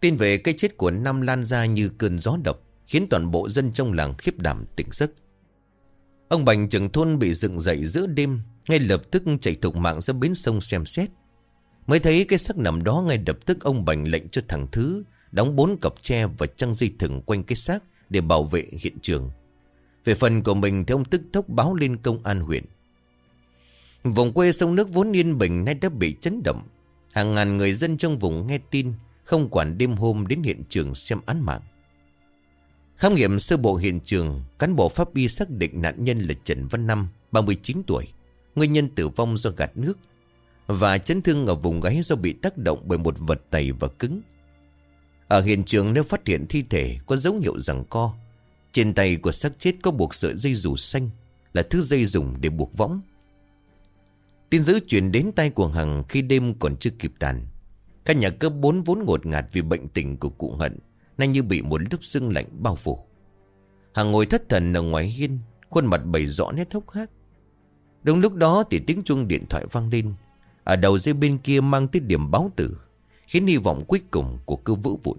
Tin về cái chết của Nam lan ra như cơn gió độc, Khiến toàn bộ dân trong làng khiếp đảm tỉnh giấc. Ông Bành trưởng thôn bị dựng dậy giữa đêm, Ngay lập tức chạy thục mạng ra bến sông xem xét. Mới thấy cái xác nằm đó ngay lập tức ông Bành lệnh cho thằng Thứ Đóng bốn cặp tre và trăng dây thừng quanh cái xác Để bảo vệ hiện trường. Về phần của mình thì ông tức tốc báo lên công an huyện. Vùng quê sông nước vốn yên bình nay đã bị chấn động. Hàng ngàn người dân trong vùng nghe tin, Không quản đêm hôm đến hiện trường xem án mạng. Khám nghiệm sơ bộ hiện trường, Cán bộ pháp y xác định nạn nhân là Trần Văn Năm 39 tuổi. Nguyên nhân tử vong do gạt nước Và chấn thương ở vùng gáy do bị tác động bởi một vật tẩy và cứng. Ở hiện trường nếu phát hiện thi thể, Có dấu hiệu rằng co, Trên tay của xác chết có buộc sợi dây dù xanh, Là thứ dây dùng để buộc võng. Tin dữ chuyển đến tay của Hằng khi đêm còn chưa kịp tàn. Các nhà cấp 4 vốn ngột ngạt vì bệnh tình của cụ Hận, nay như bị một lớp sương lạnh bao phủ. Hằng ngồi thất thần ở ngoài hiên, khuôn mặt bày rõ nét hốc hác. Đúng lúc đó thì tiếng chuông điện thoại vang lên. Ở đầu dây bên kia mang tới điểm báo tử, khiến hy vọng cuối cùng của cơ vỡ vụn.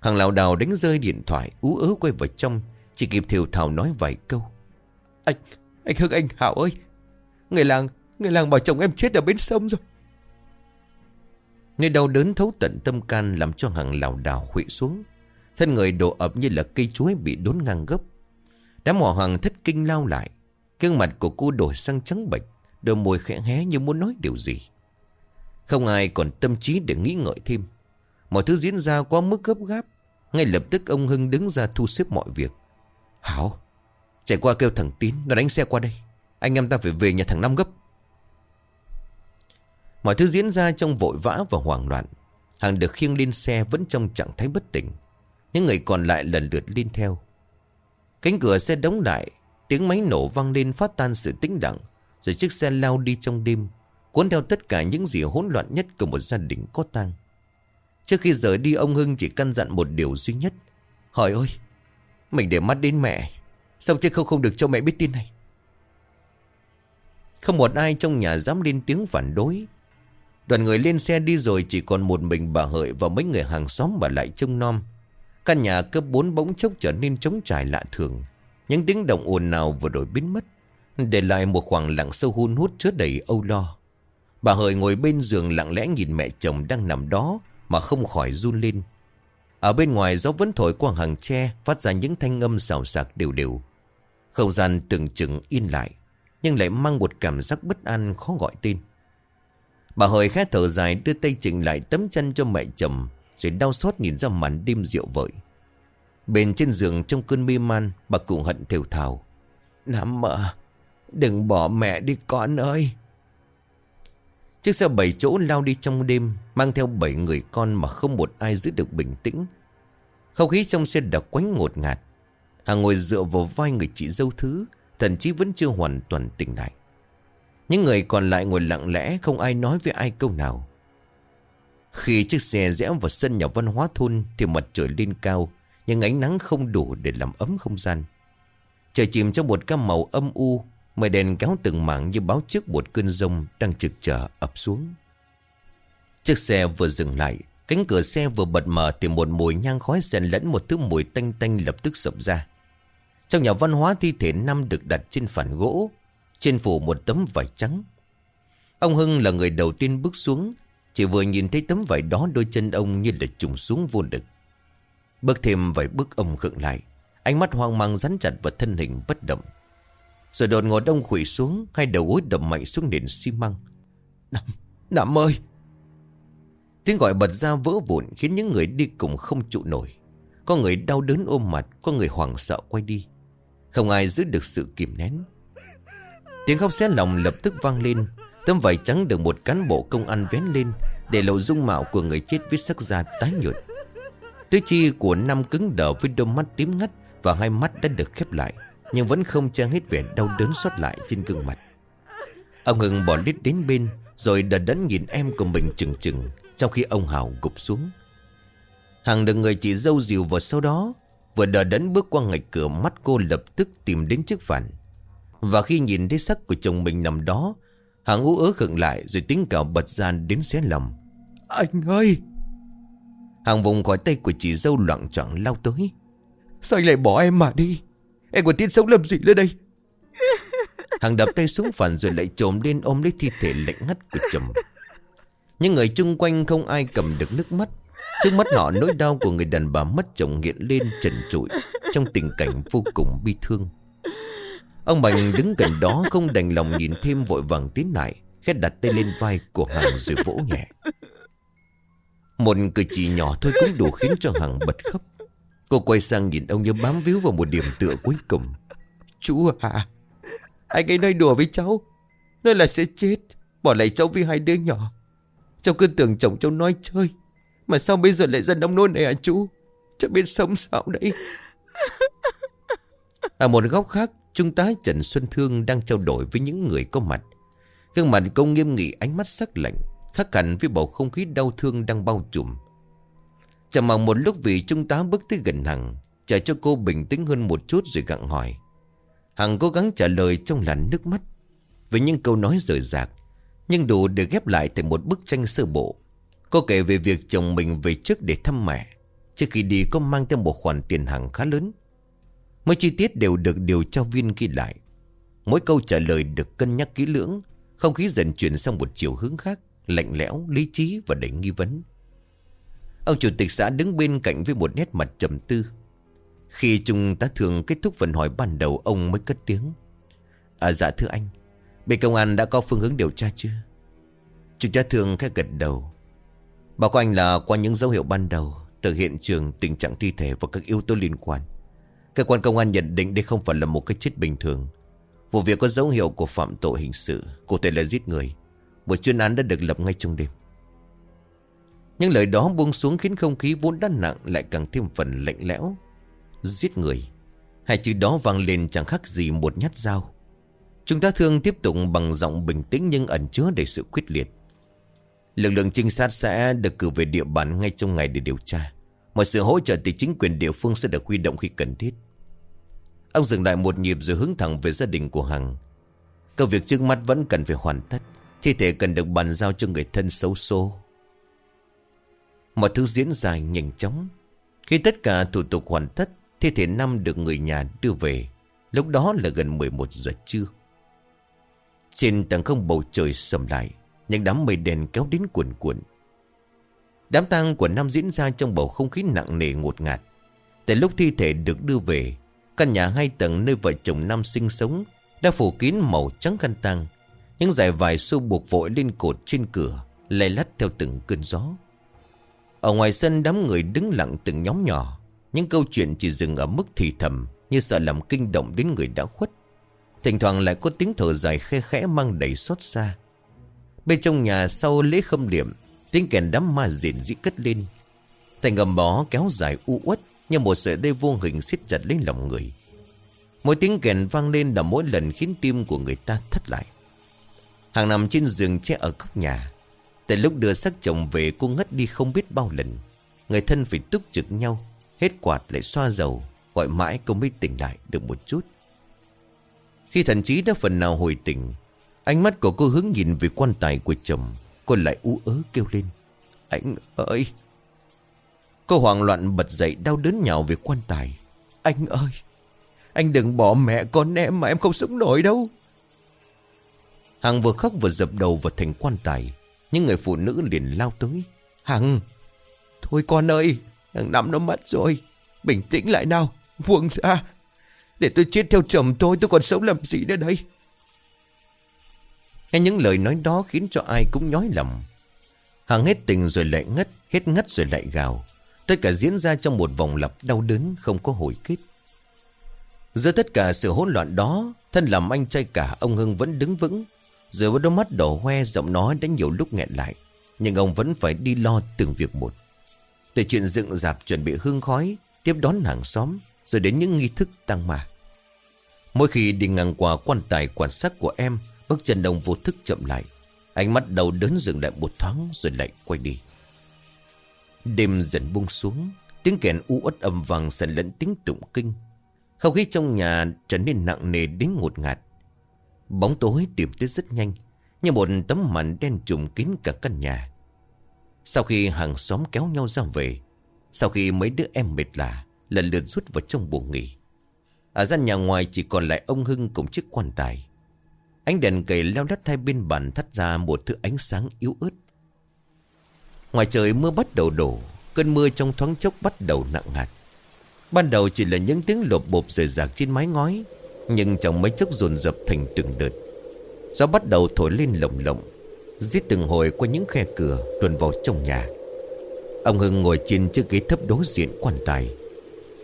Hằng lào đào đánh rơi điện thoại, ú ớ quay vào trong, chỉ kịp thiều thảo nói vài câu. Anh, anh Hưng anh Hảo ơi, người làng, Người làng bảo chồng em chết ở bên sông rồi. Nơi đau đớn thấu tận tâm can Làm cho hàng lào đảo khụy xuống. Thân người đổ ập như là cây chuối bị đốn ngang gấp. Đám hỏa hoàng thất kinh lao lại. Gương mặt của cô đổi sang trắng bệch, Đôi môi khẽ hé như muốn nói điều gì. Không ai còn tâm trí để nghĩ ngợi thêm. Mọi thứ diễn ra quá mức gấp gáp. Ngay lập tức ông Hưng đứng ra thu xếp mọi việc. Hảo, Chạy qua kêu thằng Tín, Nó đánh xe qua đây. Anh em ta phải về nhà thằng Năm gấp. Mọi thứ diễn ra trong vội vã và hoảng loạn. Hằng được khiêng lên xe vẫn trong trạng thái bất tỉnh. Những người còn lại lần lượt lên theo. Cánh cửa xe đóng lại, Tiếng máy nổ vang lên phát tan sự tĩnh lặng, Rồi chiếc xe lao đi trong đêm, Cuốn theo tất cả những gì hỗn loạn nhất Của một gia đình có tang. Trước khi rời đi, ông Hưng chỉ căn dặn một điều duy nhất. Hỏi ơi Mình để mắt đến mẹ, Sao chứ không không được cho mẹ biết tin này? Không một ai trong nhà dám lên tiếng phản đối. Đoàn người lên xe đi rồi chỉ còn một mình bà Hợi và mấy người hàng xóm bà lại trông nom. Căn nhà cấp 4 bỗng chốc trở nên trống trải lạ thường. Những tiếng động ồn nào vừa đổi biến mất, Để lại một khoảng lặng sâu hun hút chứa đầy âu lo. Bà Hợi ngồi bên giường lặng lẽ nhìn mẹ chồng đang nằm đó Mà không khỏi run lên. Ở bên ngoài gió vẫn thổi qua hàng tre, Phát ra những thanh âm xào xạc đều đều. Không gian từng chừng yên lại, Nhưng lại mang một cảm giác bất an khó gọi tên. Bà hơi khẽ thở dài, đưa tay chỉnh lại tấm chân cho mẹ chồng, Rồi đau xót nhìn ra màn đêm rượu vợi Bên trên giường trong cơn mê man, Bà cụ hận thều thào. Nam mợ Đừng bỏ mẹ đi con ơi. Chiếc xe bảy chỗ lao đi trong đêm, Mang theo bảy người con mà không một ai giữ được bình tĩnh. Không khí trong xe đã quánh ngột ngạt. Hàng ngồi dựa vào vai người chị dâu thứ, Thậm chí vẫn chưa hoàn toàn tỉnh lại. Những người còn lại ngồi lặng lẽ Không ai nói với ai câu nào Khi chiếc xe rẽ vào sân nhà văn hóa thôn Thì mặt trời lên cao Nhưng ánh nắng không đủ để làm ấm không gian Trời chìm trong một cam màu âm u Mây đèn kéo từng mảng như báo trước một cơn rông đang trực trở ập xuống. Chiếc xe vừa dừng lại, cánh cửa xe vừa bật mở thì một mùi nhang khói xen lẫn một thứ mùi tanh tanh lập tức sập ra. Trong nhà văn hóa thi thể năm được đặt trên phản gỗ, trên phủ một tấm vải trắng. Ông Hưng là người đầu tiên bước xuống, chỉ vừa nhìn thấy tấm vải đó đôi chân ông như là trùng xuống vô lực. Bước thêm vài bước ông khựng lại, ánh mắt hoang mang rắn chặt vào thân hình bất động. Rồi đột ngột ông khủy xuống Hai đầu gối đập mạnh xuống nền xi măng Nằm, nằm ơi Tiếng gọi bật ra vỡ vụn Khiến những người đi cùng không trụ nổi Có người đau đớn ôm mặt Có người hoảng sợ quay đi Không ai giữ được sự kìm nén Tiếng khóc xé lòng lập tức vang lên. Tấm vải trắng được một cán bộ công an vén lên Để lộ dung mạo của người chết với sắc da tái nhợt. Tứ chi của năm cứng đờ với đôi mắt tím ngắt Và hai mắt đã được khép lại, nhưng vẫn không che hết vẻ đau đớn xót lại trên gương mặt. Ông Hưng bỏ lít đến bên, Rồi đờ đẫn nhìn em của mình chừng chừng, Trong khi ông Hào gục xuống. Hằng được người chị dâu dìu vào sau đó, Vừa đờ đẫn bước qua ngạch cửa, Mắt cô lập tức tìm đến chiếc phản và khi nhìn thấy sắc của chồng mình nằm đó Hằng ú ớ khựng lại Rồi tính cào bật ra đến xé lòng. Anh ơi! Hằng vùng khỏi tay của chị dâu loạn trọng lao tới. Sao anh lại bỏ em mà đi? Em còn tin sống làm gì lên đây. *laughs* Hằng đập tay xuống phản rồi lại trồm lên ôm lấy thi thể lạnh ngắt của chồng. Những người chung quanh không ai cầm được nước mắt. Trước mắt họ nỗi đau của người đàn bà mất chồng hiện lên trần trụi Trong tình cảnh vô cùng bi thương Ông Bành đứng gần đó không đành lòng nhìn thêm vội vàng tiến lại Khét đặt tay lên vai của Hằng rồi vỗ nhẹ. Một cử chỉ nhỏ thôi cũng đủ khiến cho Hằng bật khóc. Cô quay sang nhìn ông như bám víu vào một điểm tựa cuối cùng. Chú à Anh ấy nói đùa với cháu, Nói là sẽ chết, Bỏ lại cháu với hai đứa nhỏ. Cháu cứ tưởng chồng cháu nói chơi, Mà sao bây giờ lại ra nông nôn này à chú? Cháu biết sống sao đấy. Ở một góc khác Trung tá Trần Xuân Thương đang trao đổi với những người có mặt. Gương mặt công nghiêm nghị, ánh mắt sắc lạnh, Khác hẳn với bầu không khí đau thương đang bao trùm. Chẳng mong một lúc vì trung tá bước tới gần Hằng, Chờ cho cô bình tĩnh hơn một chút rồi gặng hỏi. Hằng cố gắng trả lời trong làn nước mắt, Với những câu nói rời rạc, Nhưng đủ để ghép lại thành một bức tranh sơ bộ. Cô kể về việc chồng mình về trước để thăm mẹ, Trước khi đi có mang theo một khoản tiền hàng khá lớn. Mỗi chi tiết đều được điều tra viên ghi lại Mỗi câu trả lời được cân nhắc kỹ lưỡng Không khí dần chuyển sang một chiều hướng khác Lạnh lẽo, lý trí và đầy nghi vấn Ông chủ tịch xã đứng bên cạnh với một nét mặt trầm tư. Khi chúng tá thường kết thúc phần hỏi ban đầu ông mới cất tiếng. À dạ thưa anh, bên công an đã có phương hướng điều tra chưa? Chúng tá thường khẽ gật đầu. Báo của anh là qua những dấu hiệu ban đầu từ hiện trường tình trạng thi thể và các yếu tố liên quan. Cơ quan công an nhận định đây không phải là một cái chết bình thường. Vụ việc có dấu hiệu của phạm tội hình sự, cụ thể là giết người. Một chuyên án đã được lập ngay trong đêm. những lời đó buông xuống khiến không khí vốn đã nặng lại càng thêm phần lạnh lẽo. Giết người. Hai chữ đó vang lên chẳng khác gì một nhát dao. Chúng ta thường tiếp tục bằng giọng bình tĩnh nhưng ẩn chứa đầy sự quyết liệt. Lực lượng trinh sát sẽ được cử về địa bàn ngay trong ngày để điều tra. Mọi sự hỗ trợ từ chính quyền địa phương sẽ được huy động khi cần thiết. Ông dừng lại một nhịp rồi hướng thẳng về gia đình của Hằng. Công việc trước mắt vẫn cần phải hoàn tất. Thi thể cần được bàn giao cho người thân xấu xô Mọi thứ diễn ra nhanh chóng. Khi tất cả thủ tục hoàn tất, Thi thể Năm được người nhà đưa về. Lúc đó là gần 11 giờ trưa. Trên tầng không bầu trời sầm lại, Những đám mây đèn kéo đến cuồn cuộn. Đám tang của năm diễn ra trong bầu không khí nặng nề ngột ngạt. Tại lúc thi thể được đưa về Căn nhà hai tầng nơi vợ chồng Nam sinh sống Đã phủ kín màu trắng khăn tang. Những dải vải xô buộc vội lên cột trên cửa Lay lắt theo từng cơn gió. Ở ngoài sân, đám người đứng lặng từng nhóm nhỏ. Những câu chuyện chỉ dừng ở mức thì thầm, Như sợ làm kinh động đến người đã khuất. Thỉnh thoảng lại có tiếng thở dài khe khẽ mang đầy xót xa. Bên trong nhà sau lễ khâm điểm Tiếng kèn đám ma diện dĩ cất lên. Thành ngầm bó kéo dài u uất. Như một sợi dây vô hình siết chặt lấy lòng người. Mỗi tiếng kèn vang lên là mỗi lần khiến tim của người ta thất lại. Hàng nằm trên giường che ở góc nhà. Tại lúc đưa xác chồng về, cô ngất đi không biết bao lần. Người thân phải túc trực nhau, Hết quạt lại xoa dầu, Gọi mãi cô mới tỉnh lại được một chút. Khi thần trí đã phần nào hồi tỉnh, Ánh mắt của cô hướng nhìn về quan tài của chồng, Cô lại ú ớ kêu lên. Anh ơi Cô hoảng loạn bật dậy đau đớn nhào về quan tài. Anh ơi, Anh đừng bỏ mẹ con em mà em không sống nổi đâu. Hằng vừa khóc vừa dập đầu vào thành quan tài. Những người phụ nữ liền lao tới. Hằng, Thôi con ơi, Hằng nằm nó mất rồi. Bình tĩnh lại nào Buông ra. Để tôi chết theo chồng tôi tôi còn sống làm gì nữa đây? Nghe những lời nói đó khiến cho ai cũng nhói lòng. Hằng hết tình rồi lại ngất Hết ngất rồi lại gào. Tất cả diễn ra trong một vòng lặp đau đớn Không có hồi kết. Giữa tất cả sự hỗn loạn đó, Thân làm anh trai cả, ông Hưng vẫn đứng vững. Rồi với đôi mắt đỏ hoe, giọng nói đã nhiều lúc nghẹn lại, Nhưng ông vẫn phải đi lo từng việc một. Từ chuyện dựng dạp chuẩn bị hương khói, Tiếp đón hàng xóm, Rồi đến những nghi thức tăng mà Mỗi khi đi ngang qua quan tài quan sát của em, Bước chân đồng vô thức chậm lại. Ánh mắt đầu đớn dừng lại một thoáng Rồi lại quay đi. Đêm dần buông xuống, Tiếng kèn u uất âm vang xen lẫn tiếng tụng kinh. Không khí trong nhà trở nên nặng nề đến ngột ngạt. Bóng tối tìm tới rất nhanh, Như một tấm màn đen trùm kín cả căn nhà. Sau khi hàng xóm kéo nhau ra về, Sau khi mấy đứa em mệt lạ, Lần lượt rút vào trong buồng nghỉ. Ở gian nhà ngoài chỉ còn lại ông Hưng cùng chiếc quan tài. Ánh đèn cầy leo lắt hai bên bàn thắt ra một thứ ánh sáng yếu ớt. Ngoài trời mưa bắt đầu đổ, Cơn mưa trong thoáng chốc bắt đầu nặng hạt. Ban đầu chỉ là những tiếng lộp bộp rời rạc trên mái ngói, Nhưng trong mấy chốc dồn dập thành từng đợt. Gió bắt đầu thổi lên lồng lộng, Giết từng hồi qua những khe cửa Tuần vào trong nhà. Ông Hưng ngồi trên chiếc ghế thấp đối diện quan tài.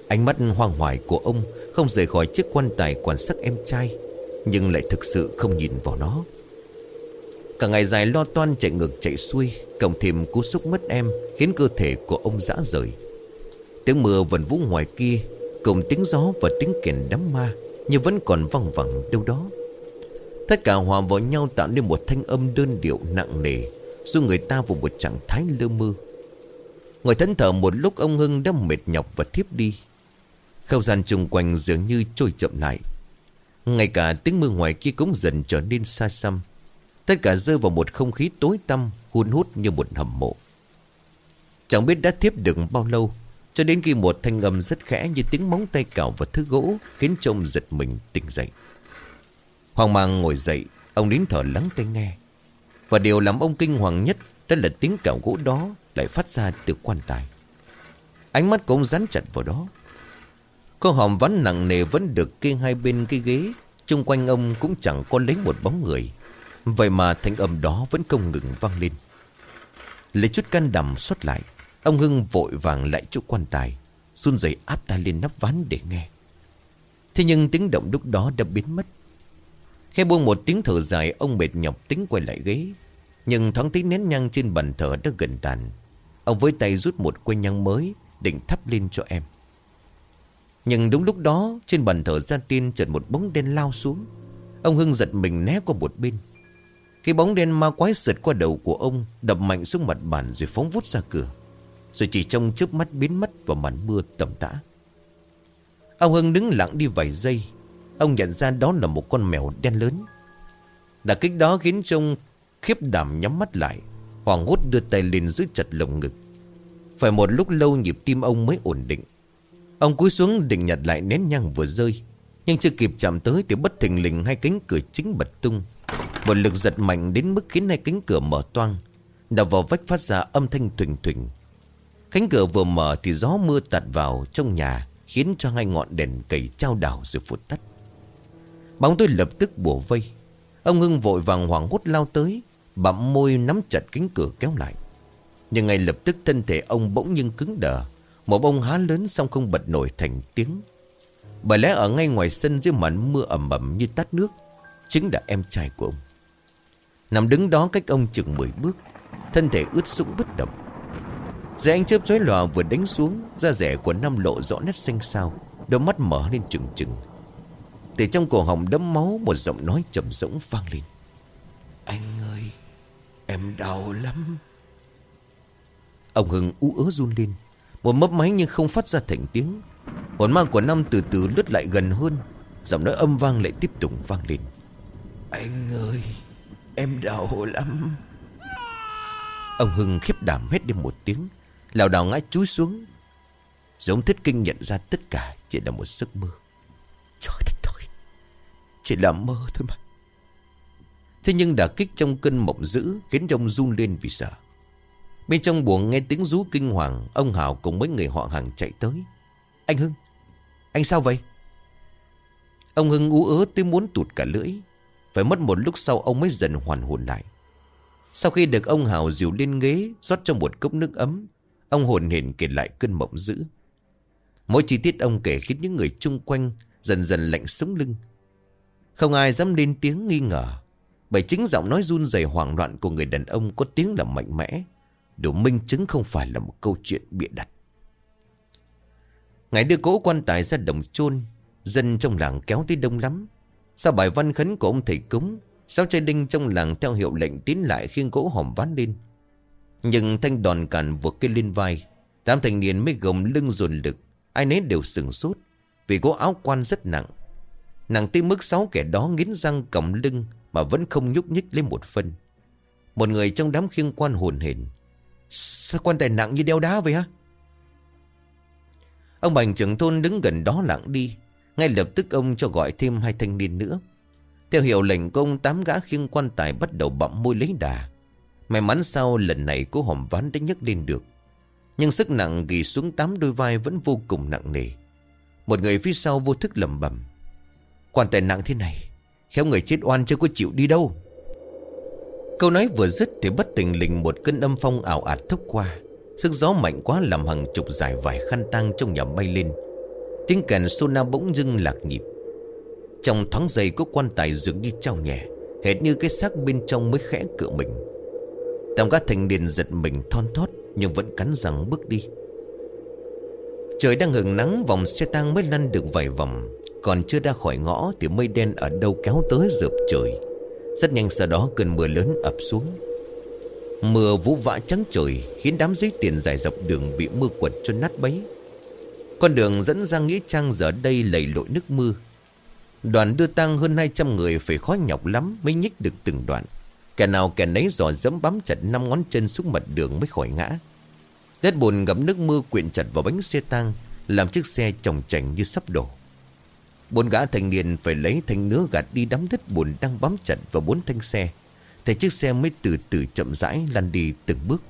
Ánh mắt hoang hoài của ông Không rời khỏi chiếc quan tài quan sát em trai, Nhưng lại thực sự không nhìn vào nó. Cả ngày dài lo toan chạy ngược chạy xuôi Cộng thêm cú xúc mất em Khiến cơ thể của ông dã rời. Tiếng mưa vẫn vũ ngoài kia, Cùng tiếng gió và tiếng kèn đám ma Nhưng vẫn còn văng vẳng đâu đó. Tất cả hòa vào nhau tạo nên một thanh âm đơn điệu nặng nề, Dù người ta vào một trạng thái lơ mơ. Ngồi thẫn thờ một lúc ông Hưng đã mệt nhọc và thiếp đi. Không gian chung quanh dường như trôi chậm lại. Ngay cả tiếng mưa ngoài kia cũng dần trở nên xa xăm. Tất cả rơi vào một không khí tối tăm, Hun hút như một hầm mộ. Chẳng biết đã tiếp được bao lâu, Cho đến khi một thanh âm rất khẽ Như tiếng móng tay cào vào thứ gỗ Khiến trông giật mình tỉnh dậy. Hoàng mang ngồi dậy, Ông nín thở lắng tai nghe. Và điều làm ông kinh hoàng nhất Đó là tiếng cào gỗ đó Lại phát ra từ quan tài. Ánh mắt của ông dán chặt vào đó. Cô hòm vắn nặng nề vẫn được kê hai bên cái ghế Trung quanh ông cũng chẳng có lấy một bóng người. Vậy mà thanh âm đó vẫn không ngừng vang lên. Lấy chút can đảm xuất lại, Ông Hưng vội vàng lại chỗ quan tài, run rẩy áp ta lên nắp ván để nghe. Thế nhưng tiếng động lúc đó đã biến mất. Khi buông một tiếng thở dài, Ông mệt nhọc tính quay lại ghế. Nhưng thoáng tí nén nhang trên bàn thờ đã gần tàn. Ông với tay rút một que nhang mới, Định thắp lên cho em. Nhưng đúng lúc đó, Trên bàn thờ gia tiên chợt một bóng đen lao xuống. Ông Hưng giật mình né qua một bên cái bóng đen ma quái sượt qua đầu của ông, Đập mạnh xuống mặt bàn rồi phóng vút ra cửa. Rồi chỉ trong chớp mắt biến mất vào màn mưa tầm tã. Ông Hưng đứng lặng đi vài giây. Ông nhận ra đó là một con mèo đen lớn. Đả kích đó khiến trông khiếp đảm nhắm mắt lại Hoàng hốt đưa tay lên giữ chặt lồng ngực. Phải một lúc lâu nhịp tim ông mới ổn định. Ông cúi xuống định nhặt lại nén nhang vừa rơi, Nhưng chưa kịp chạm tới Thì bất thình lình hai cánh cửa chính bật tung. Một lực giật mạnh đến mức khiến hai cánh cửa mở toang Đào vào vách phát ra âm thanh thình thình Cánh cửa vừa mở thì gió mưa tạt vào trong nhà, Khiến cho hai ngọn đèn cầy trao đảo rồi phụt tắt. Bóng tôi lập tức bổ vây. Ông Hưng vội vàng hoảng hốt lao tới, Bặm môi nắm chặt cánh cửa kéo lại. Nhưng ngay lập tức thân thể ông bỗng nhưng cứng đờ, Một bông há lớn xong không bật nổi thành tiếng. Bởi lẽ ở ngay ngoài sân dưới màn mưa ẩm ẩm như tát nước Chính là em trai của ông. Nằm đứng đó cách ông chừng 10 bước, Thân thể ướt sũng bất động. Giờ anh chớp chói lòa vừa đánh xuống, Da rẻ của năm lộ rõ nét xanh xao, Đôi mắt mở lên trừng trừng. Từ trong cổ họng đấm máu, Một giọng nói trầm rỗng vang lên. Anh ơi, Em đau lắm. Ông Hưng ú ớ run lên, Một mấp máy nhưng không phát ra thành tiếng. Hồn ma của Năm từ từ lướt lại gần hơn, Giọng nói âm vang lại tiếp tục vang lên. Anh ơi, Em đau lắm. Ông Hưng khiếp đảm hết đi một tiếng. Lảo đảo ngã chúi xuống. Giống thích kinh nhận ra tất cả Chỉ là một giấc mơ. Trời đất thôi Chỉ là mơ thôi mà. Thế nhưng đả kích trong cơn mộng dữ Khiến ông run lên vì sợ. Bên trong buồng nghe tiếng rú kinh hoàng, Ông Hảo cùng mấy người họ hàng chạy tới. Anh Hưng, Anh sao vậy? Ông Hưng ú ớ tới muốn tụt cả lưỡi. Phải mất một lúc sau ông mới dần hoàn hồn lại. Sau khi được ông hào dìu lên ghế, rót cho một cốc nước ấm, Ông hồn hển kể lại cơn mộng dữ. Mỗi chi tiết ông kể khiến những người chung quanh Dần dần lạnh sống lưng. Không ai dám lên tiếng nghi ngờ, Bởi chính giọng nói run rẩy hoảng loạn của người đàn ông Có tiếng là mạnh mẽ, Đủ minh chứng không phải là một câu chuyện bịa đặt. Ngày đưa cỗ quan tài ra đồng chôn, Dân trong làng kéo tới đông lắm. Sau bài văn khấn của ông thầy cúng, Sao trai đinh trong làng theo hiệu lệnh tiến lại khiêng gỗ hòm ván lên? Nhưng thanh đòn cản vượt cái lên vai Tám thanh niên mới gồng lưng dồn lực, Ai nấy đều sừng sốt, Vì gỗ áo quan rất nặng. Nặng tới mức sáu kẻ đó nghiến răng còng lưng Mà vẫn không nhúc nhích lên một phân. Một người trong đám khiêng quan hồn hển, Sao quan tài nặng như đeo đá vậy hả? Ông Bành trưởng thôn đứng gần đó lặng đi ngay lập tức ông cho gọi thêm hai thanh niên nữa. Theo hiệu lệnh công tám gã khiêng quan tài bắt đầu bặm môi lấy đà. May mắn sau, lần này cô hòm ván đã nhấc lên được. Nhưng sức nặng ghi xuống tám đôi vai vẫn vô cùng nặng nề. Một người phía sau vô thức lầm bầm Quan tài nặng thế này, Khéo người chết oan chưa có chịu đi đâu. Câu nói vừa dứt thì bất tình lình một cơn âm phong ảo ạt thốc qua. Sức gió mạnh quá làm hàng chục dài vải khăn tang trong nhà bay lên. Tiếng kèn sona bỗng dưng lạc nhịp. Trong thoáng giây có quan tài dường như trao nhẹ, Hệt như cái xác bên trong mới khẽ cựa mình. Tam các thành niên giật mình thon thót Nhưng vẫn cắn răng bước đi. Trời đang hừng nắng, Vòng xe tang mới lăn được vài vòng. Còn chưa ra khỏi ngõ Thì mây đen ở đâu kéo tới rợp trời. Rất nhanh sau đó cơn mưa lớn ập xuống. Mưa vũ vã trắng trời Khiến đám giấy tiền dài dọc đường Bị mưa quật cho nát bấy. Con đường dẫn ra Nghĩa Trang giờ đây lầy lội nước mưa. Đoàn đưa tang hơn 200 người Phải khó nhọc lắm mới nhích được từng đoạn. Kẻ nào kẻ nấy giò dẫm bám chặt năm ngón chân xuống mặt đường mới khỏi ngã. Đất bùn ngập nước mưa quyện chặt vào bánh xe tang, Làm chiếc xe trồng chành như sắp đổ. Bốn gã thanh niên phải lấy thanh nứa gạt đi đám đất bùn đang bám chặt vào bốn thanh xe. Thì chiếc xe mới từ từ chậm rãi lăn đi từng bước.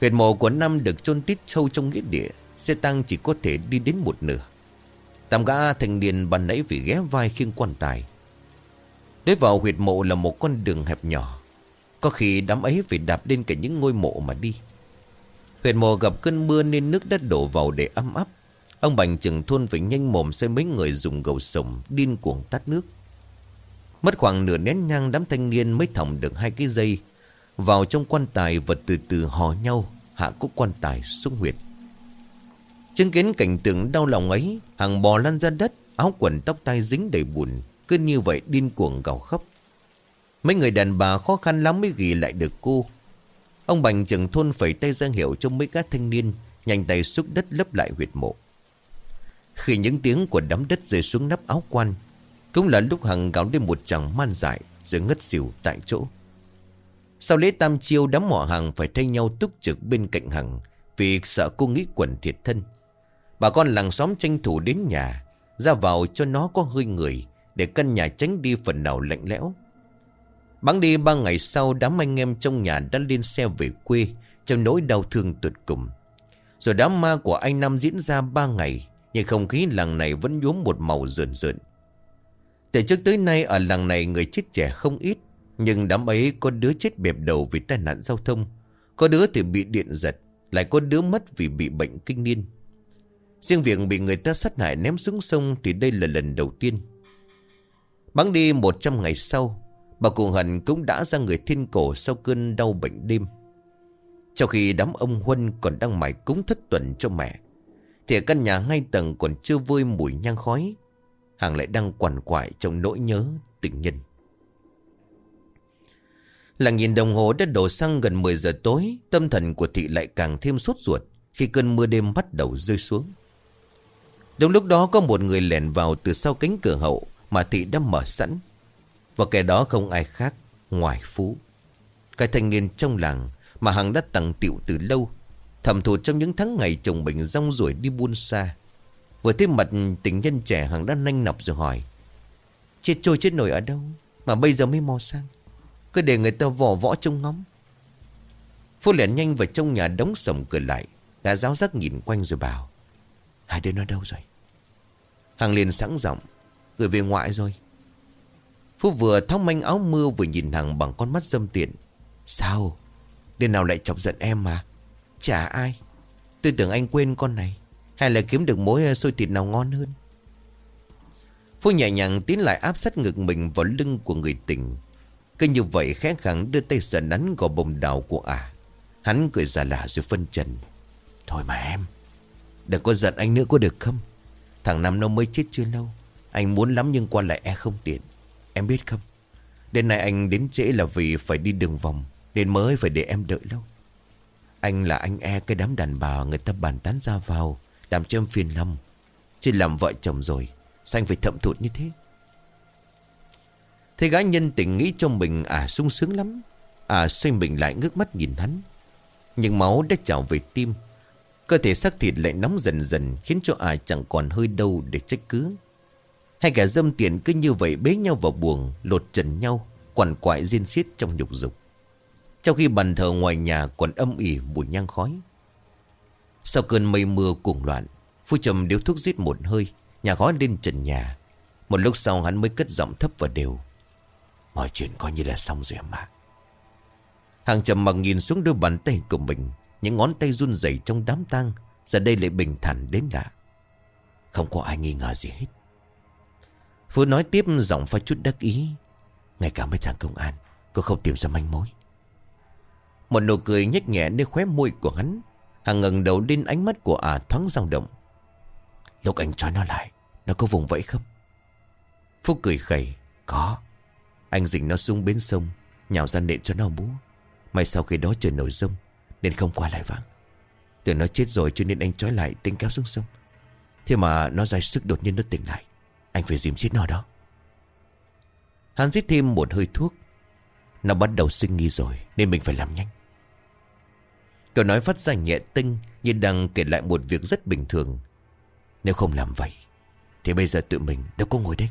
Huyệt mộ của Năm được chôn tít sâu trong nghĩa địa. Xe tăng chỉ có thể đi đến một nửa. Tạm gã thanh niên bàn nãy vì ghé vai khiêng quan tài. Tới vào huyệt mộ là một con đường hẹp nhỏ. Có khi đám ấy phải đạp lên cả những ngôi mộ mà đi. Huyệt mộ gặp cơn mưa nên nước đất đổ vào để ấm áp. Ông Bành trưởng thôn phải nhanh mồm xem mấy người dùng gầu sổng điên cuồng tắt nước. Mất khoảng nửa nén nhang, đám thanh niên mới thỏng được hai cái dây. Vào trong quan tài và từ từ hò nhau, hạ cúc quan tài xuống huyệt. Chứng kiến cảnh tượng đau lòng ấy, Hàng bò lăn ra đất, Áo quần tóc tai dính đầy bùn, Cứ như vậy điên cuồng gào khóc. Mấy người đàn bà khó khăn lắm mới ghi lại được cô. Ông Bành trưởng thôn phẩy tay ra hiệu cho mấy các thanh niên, Nhanh tay xúc đất lấp lại huyệt mộ. Khi những tiếng của đám đất rơi xuống nắp áo quan, Cũng là lúc Hằng gào lên một chàng man dại Rồi ngất xỉu tại chỗ. Sau lễ tam chiêu, đám mỏ hàng phải thay nhau túc trực bên cạnh Hằng Vì sợ cô nghĩ quần thiệt thân. Bà con làng xóm tranh thủ đến nhà, Ra vào cho nó có hơi người Để căn nhà tránh đi phần nào lạnh lẽo. Bắn đi ba ngày sau, Đám anh em trong nhà đã lên xe về quê, Trong nỗi đau thương tuyệt cùng. Rồi đám ma của anh Năm diễn ra ba ngày, Nhưng không khí làng này vẫn nhuốm một màu rợn rợn. Từ trước tới nay ở làng này người chết trẻ không ít, Nhưng đám ấy có đứa chết bẹp đầu vì tai nạn giao thông, Có đứa thì bị điện giật, Lại có đứa mất vì bị bệnh kinh niên. Riêng việc bị người ta sát hại ném xuống sông Thì đây là lần đầu tiên. Bắn đi 100 ngày sau, Bà cụ Hận cũng đã ra người thiên cổ Sau cơn đau bệnh đêm. Trong khi đám ông Huân còn đang mải cúng thất tuần cho mẹ, Thì căn nhà ngay tầng còn chưa vơi mùi nhang khói, Hàng lại đang quằn quại trong nỗi nhớ tình nhân. Làng nhìn đồng hồ đã đổ sang gần 10 giờ tối, Tâm thần của thị lại càng thêm sốt ruột Khi cơn mưa đêm bắt đầu rơi xuống. Đúng lúc đó có một người lẻn vào từ sau cánh cửa hậu Mà thị đã mở sẵn. Và kẻ đó không ai khác ngoài Phú. Cái thanh niên trong làng Mà Hằng đã tặng tiệu từ lâu, Thầm thù trong những tháng ngày chồng bệnh rong ruổi đi buôn xa. Vừa thấy mặt tình nhân trẻ, Hằng đã nanh nọc rồi hỏi, Chết trôi chết nổi ở đâu Mà bây giờ mới mò sang? Cứ để người ta vò võ trông ngóng. Phú lẻn nhanh vào trong nhà đóng sầm cửa lại, Đã giáo giác nhìn quanh rồi bảo, Hai đứa nó đâu rồi? Hàng liền sẵn giọng Gửi về ngoại rồi. Phú vừa thóc manh áo mưa vừa nhìn Hằng bằng con mắt dâm tiện. Sao? Đêm nào lại chọc giận em mà? Chả ai. Tôi tưởng anh quên con này, Hay là kiếm được mối ờ, xôi thịt nào ngon hơn? Phú nhẹ nhàng tiến lại áp sát ngực mình vào lưng của người tình. Cứ như vậy khẽ khẳng đưa tay sờ nắn gò bồng đào của ả. Hắn cười giả lạ rồi phân trần. Thôi mà em, Đừng có giận anh nữa có được không? Thằng Năm nó mới chết chưa lâu. Anh muốn lắm nhưng qua lại e không tiện. Em biết không? Đêm nay anh đến trễ là vì phải đi đường vòng Đến mới phải để em đợi lâu. Anh là anh e cái đám đàn bà Người ta bàn tán ra vào, Làm cho em phiền lòng. Chỉ làm vợ chồng rồi, Sao anh phải thậm thụt như thế? Thế gái nhân tình nghĩ cho mình À sung sướng lắm. À xoay mình lại ngước mắt nhìn hắn. Nhưng máu đã trào về tim. Cơ thể xác thịt lại nóng dần dần, Khiến cho ai chẳng còn hơi đâu để trách cứ. Hai kẻ dâm tiện cứ như vậy bế nhau vào buồng, Lột trần nhau, Quằn quại riêng xiết trong nhục dục. Trong khi bàn thờ ngoài nhà còn âm ỉ, mùi nhang khói. Sau cơn mây mưa cuồng loạn, Phu trầm điếu thuốc giết một hơi, Nhà khói lên trần nhà. Một lúc sau hắn mới cất giọng thấp và đều. Mọi chuyện coi như là xong rồi mà Hàng trầm mặc nhìn xuống đôi bàn tay của mình những ngón tay run rẩy trong đám tang Giờ đây lại bình thản đến lạ. Không có ai nghi ngờ gì hết. Phú nói tiếp giọng pha chút đắc ý. Ngay cả mấy thằng công an Cô không tìm ra manh mối. Một nụ cười nhếch nhẹ nơi khóe môi của hắn Hằng ngẩng đầu lên ánh mắt của ả thoáng dao động. Lúc anh cho nó lại Nó có vùng vẫy không? Phúc cười khẩy Có. Anh dình nó xuống bến sông Nhào ra nện cho nó bú, May sau khi đó trời nổi rông nên không qua lại vắng. Tưởng nó chết rồi cho nên anh trói lại tính kéo xuống sông. Thế mà nó dài sức đột nhiên nó tỉnh lại. Anh phải dìm chết nó đó. Hắn giết thêm một hơi thuốc. Nó bắt đầu sinh nghi rồi, Nên mình phải làm nhanh. Cậu nói phát ra nhẹ tinh Như đang kể lại một việc rất bình thường. Nếu không làm vậy, Thì bây giờ tự mình đâu có ngồi đây.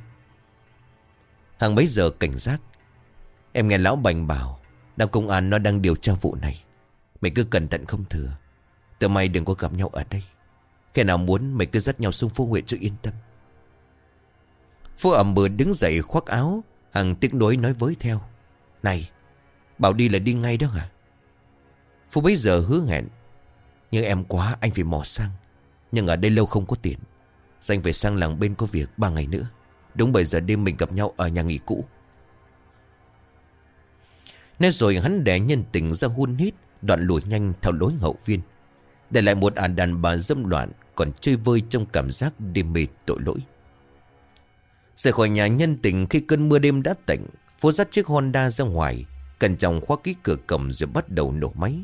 Hàng mấy giờ cảnh giác, Em nghe lão bành bảo, Đám công an nó đang điều tra vụ này. Mày cứ cẩn thận không thừa. Từ mày đừng có gặp nhau ở đây. Khi nào muốn, mày cứ dắt nhau xuống phố Nguyện cho yên tâm. Phú ẩm bờ đứng dậy khoác áo, Hằng tiếc nối nói với theo. Này, Bảo đi là đi ngay đó hả? Phú bây giờ hứa hẹn, Nhưng em quá, anh phải mò sang. Nhưng ở đây lâu không có tiền Danh phải sang làng bên có việc ba ngày nữa. Đúng 7 giờ đêm mình gặp nhau ở nhà nghỉ cũ. Nói rồi hắn đẻ nhân tình ra hôn hít. Đoạn lùi nhanh theo lối hậu viên. Để lại một ả đàn bà dâm loạn, Còn chơi vơi trong cảm giác đêm mê tội lỗi. Rời khỏi nhà nhân tình khi cơn mưa đêm đã tạnh, Phố dắt chiếc Honda ra ngoài, Cẩn trọng khóa ký cửa cầm rồi bắt đầu nổ máy.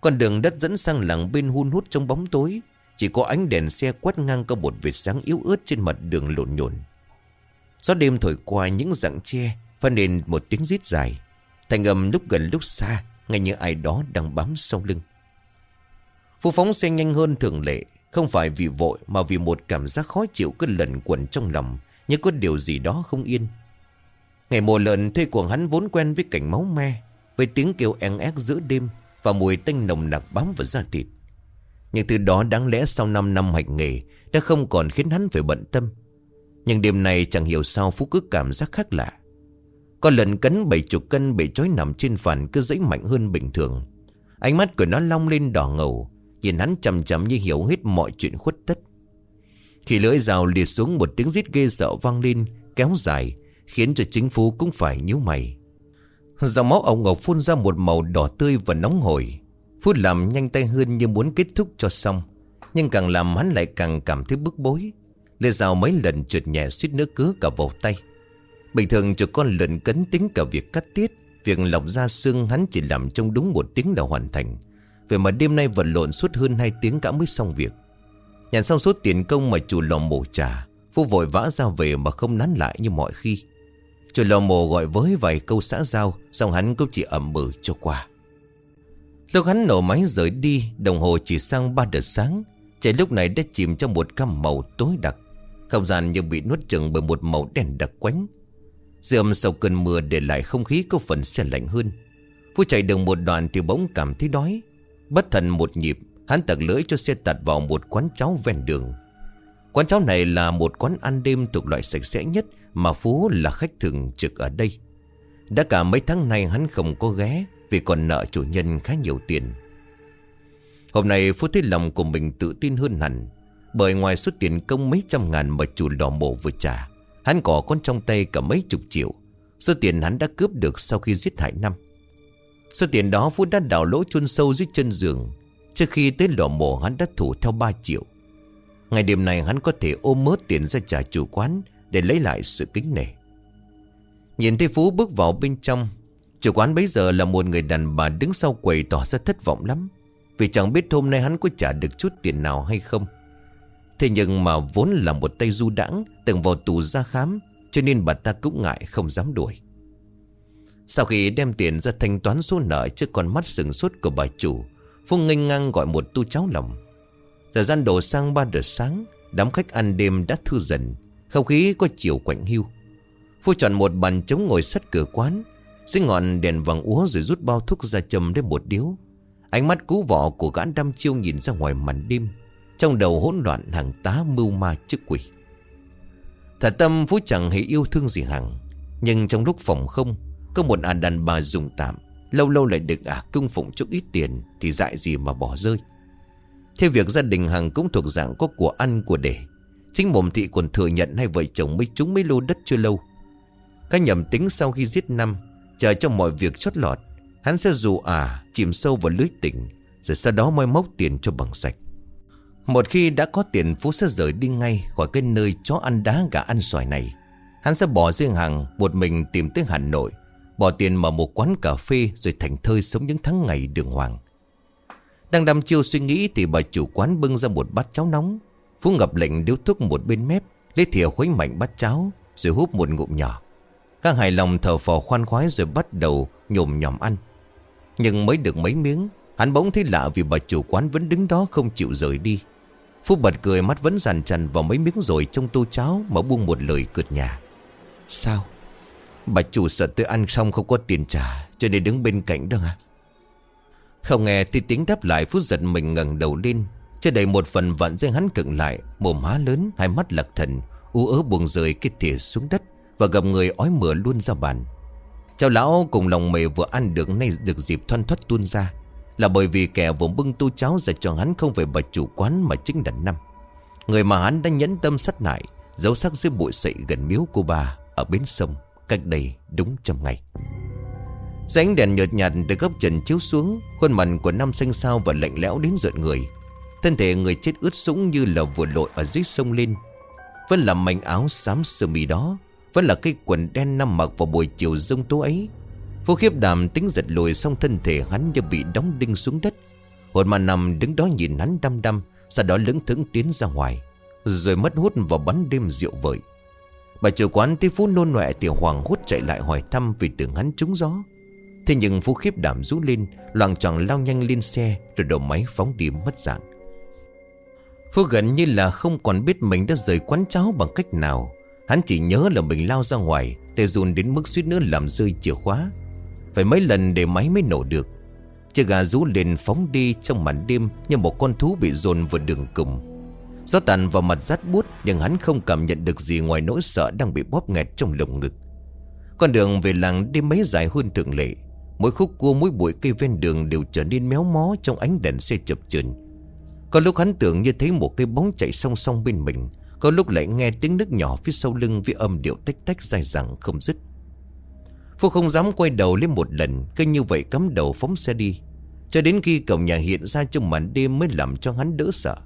Con đường đất dẫn sang làng bên hun hút trong bóng tối, Chỉ có ánh đèn xe quét ngang có một vệt sáng yếu ớt trên mặt đường lộn nhộn. Gió đêm thổi qua những rặng tre Phân nền một tiếng rít dài. Thành âm lúc gần lúc xa ngay như ai đó đang bám sau lưng. Phú phóng xe nhanh hơn thường lệ, Không phải vì vội mà vì một cảm giác khó chịu cứ lẩn quẩn trong lòng, Như có điều gì đó không yên. Ngày mùa lợn thuê của hắn vốn quen với cảnh máu me, Với tiếng kêu en ép giữa đêm Và mùi tanh nồng nặc bám vào da thịt. Nhưng từ đó đáng lẽ sau 5 năm hành nghề Đã không còn khiến hắn phải bận tâm. Nhưng đêm này chẳng hiểu sao Phú cứ cảm giác khác lạ. Có lần cấn bảy chục cân bị trói nằm trên phần cứ dãy mạnh hơn bình thường. Ánh mắt của nó long lên đỏ ngầu, Nhìn hắn chầm chầm như hiểu hết mọi chuyện khuất tất. Khi lưỡi rào liệt xuống một tiếng rít ghê sợ vang lên, Kéo dài, Khiến cho chính phủ cũng phải nhíu mày. Dòng máu ông Ngọc phun ra một màu đỏ tươi và nóng hổi. Phút làm nhanh tay hơn như muốn kết thúc cho xong, Nhưng càng làm hắn lại càng cảm thấy bức bối. Lê rào mấy lần trượt nhẹ suýt nước cứa cả vào tay. Bình thường cho con lợn cấn tính cả việc cắt tiết, Việc lọc ra xương hắn chỉ làm trong đúng một tiếng là hoàn thành. Vậy mà đêm nay vật lộn suốt hơn 2 tiếng cả mới xong việc. Nhận xong số tiền công mà chủ lò mổ trả Phu vội vã ra về mà không nán lại như mọi khi. Chủ lò mổ gọi với vài câu xã giao, Xong hắn cũng chỉ ẩm bử cho qua. Lúc hắn nổ máy rời đi, Đồng hồ chỉ sang 3 giờ sáng, Trời lúc này đã chìm trong một cam màu tối đặc. Không gian như bị nuốt chừng bởi một màu đen đặc quánh. Dườm sau cơn mưa để lại không khí có phần xe lạnh hơn. Phú chạy được một đoạn thì bỗng cảm thấy đói. Bất thần một nhịp, Hắn tặc lưỡi cho xe tạt vào một quán cháo ven đường. Quán cháo này là một quán ăn đêm thuộc loại sạch sẽ nhất Mà Phú là khách thường trực ở đây. Đã cả mấy tháng nay hắn không có ghé Vì còn nợ chủ nhân khá nhiều tiền. Hôm nay Phú thấy lòng của mình tự tin hơn hẳn, Bởi ngoài số tiền công mấy trăm ngàn mà chủ lò mổ vừa trả Hắn có con trong tay cả mấy chục triệu. Số tiền hắn đã cướp được sau khi giết hại năm. Số tiền đó Phú đã đào lỗ chôn sâu dưới chân giường. Trước khi tới lò mổ hắn đã thủ theo 3 triệu. Ngày đêm này hắn có thể ôm mớ tiền ra trả chủ quán Để lấy lại sự kính nể. Nhìn thấy Phú bước vào bên trong, Chủ quán bấy giờ là một người đàn bà đứng sau quầy tỏ ra thất vọng lắm. Vì chẳng biết hôm nay hắn có trả được chút tiền nào hay không. Thế nhưng mà vốn là một tay du đãng Từng vào tù ra khám, Cho nên bà ta cũng ngại không dám đuổi. Sau khi đem tiền ra thanh toán số nợ Trước con mắt sừng sốt của bà chủ Phương nghênh ngang gọi một tu cháu lòng. Thời gian đổ sang 3 giờ sáng, Đám khách ăn đêm đã thư dần, Không khí có chiều quạnh hưu Phu chọn một bàn trống ngồi sát cửa quán Dưới ngọn đèn vàng úa rồi rút bao thuốc ra châm đến một điếu. Ánh mắt cú vỏ của gã đăm chiêu nhìn ra ngoài màn đêm. Trong đầu hỗn loạn hàng tá mưu ma chức quỷ. Thật tâm Phú chẳng hề yêu thương gì Hằng, Nhưng trong lúc phòng không, Có một ả đàn bà dùng tạm, Lâu lâu lại được ả cung phụng chút ít tiền Thì dại gì mà bỏ rơi. Theo việc gia đình Hằng cũng thuộc dạng có của ăn, của để. Chính mồm thị còn thừa nhận hai vợ chồng mới trúng mấy lô đất chưa lâu. Các nhầm tính sau khi giết năm, Chờ cho mọi việc chót lọt, Hắn sẽ dù ả chìm sâu vào lưới tỉnh, Rồi sau đó moi móc tiền cho bằng sạch. Một khi đã có tiền, Phú sẽ rời đi ngay Khỏi cái nơi chó ăn đá gà ăn xoài này. Hắn sẽ bỏ riêng hàng, Một mình tìm tới Hà Nội, Bỏ tiền mở một quán cà phê Rồi thành thơi sống những tháng ngày đường hoàng. Đang đăm chiêu suy nghĩ Thì bà chủ quán bưng ra một bát cháo nóng. Phú ngập lệnh điếu thuốc một bên mép, Lấy thìa khuấy mạnh bát cháo, Rồi hút một ngụm nhỏ. Các hài lòng thở phò khoan khoái rồi bắt đầu nhồm nhòm ăn. Nhưng mới được mấy miếng, Hắn bỗng thấy lạ vì bà chủ quán vẫn đứng đó không chịu rời đi. Phú bật cười, mắt vẫn dằn trần vào mấy miếng rồi trong tô cháo Mà buông một lời cợt nhà Sao? Bà chủ sợ tôi ăn xong không có tiền trả, Cho nên đứng bên cạnh đó à Không nghe thì tiếng đáp lại, Phú giật mình ngẩng đầu lên. Chưa đầy một phần vạn dây hắn cựng lại, Mồm há lớn, hai mắt lạc thần u ớ buồn rời cái thìa xuống đất Và gặp người ói mửa luôn ra bàn. Cháu lão, cùng lòng mề vừa ăn được, Nay được dịp thoăn thoát tuôn ra. Là bởi vì kẻ vừa bưng tu cháo ra cho hắn Không phải bà chủ quán mà chính là Năm. Người mà hắn đã nhẫn tâm sát hại, Giấu sắc dưới bụi sậy gần miếu cô bà Ở bến sông, Cách đây đúng trăm ngày. Sánh đèn nhợt nhạt từ góc trần chiếu xuống, Khuôn mặt của năm xanh sao và lạnh lẽo đến rợn người. Thân thể người chết ướt sũng như là vừa lội ở dưới sông lên. Vẫn là mảnh áo xám sơ mi đó, Vẫn là cái quần đen năm mặc vào buổi chiều rông tố ấy Vô khiếp đàm tính giật lùi xong thân thể hắn như bị đóng đinh xuống đất. Hồn mà nằm đứng đó nhìn hắn đăm đăm, Sau đó lững thững tiến ra ngoài, Rồi mất hút vào bắn đêm rượu vợi Bà chủ quán thấy Phú nôn nọe thì hoàng hút chạy lại hỏi thăm vì tưởng hắn trúng gió. Thế nhưng Phú khiếp đảm rú lên Loàng tròn lao nhanh lên xe, Rồi đầu máy phóng đi mất dạng. Phú gần như là không còn biết mình đã rời quán cháo bằng cách nào. Hắn chỉ nhớ là mình lao ra ngoài Tê run đến mức suýt nữa làm rơi chìa khóa. Phải mấy lần để máy mới nổ được. Chiếc gà rú lên phóng đi trong màn đêm Như một con thú bị dồn vào đường cùng. Gió tàn vào mặt rát bút Nhưng hắn không cảm nhận được gì ngoài nỗi sợ đang bị bóp nghẹt trong lồng ngực. Con đường về làng đêm mấy dài hơn thường lệ. Mỗi khúc cua, mỗi bụi cây ven đường đều trở nên méo mó trong ánh đèn xe chập chờn. Có lúc hắn tưởng như thấy một cây bóng chạy song song bên mình, Có lúc lại nghe tiếng nước nhỏ phía sau lưng với âm điệu tách tách dài dẳng không dứt. Phú không dám quay đầu lên một lần, Cứ như vậy cắm đầu phóng xe đi. Cho đến khi cổng nhà hiện ra trong màn đêm mới làm cho hắn đỡ sợ.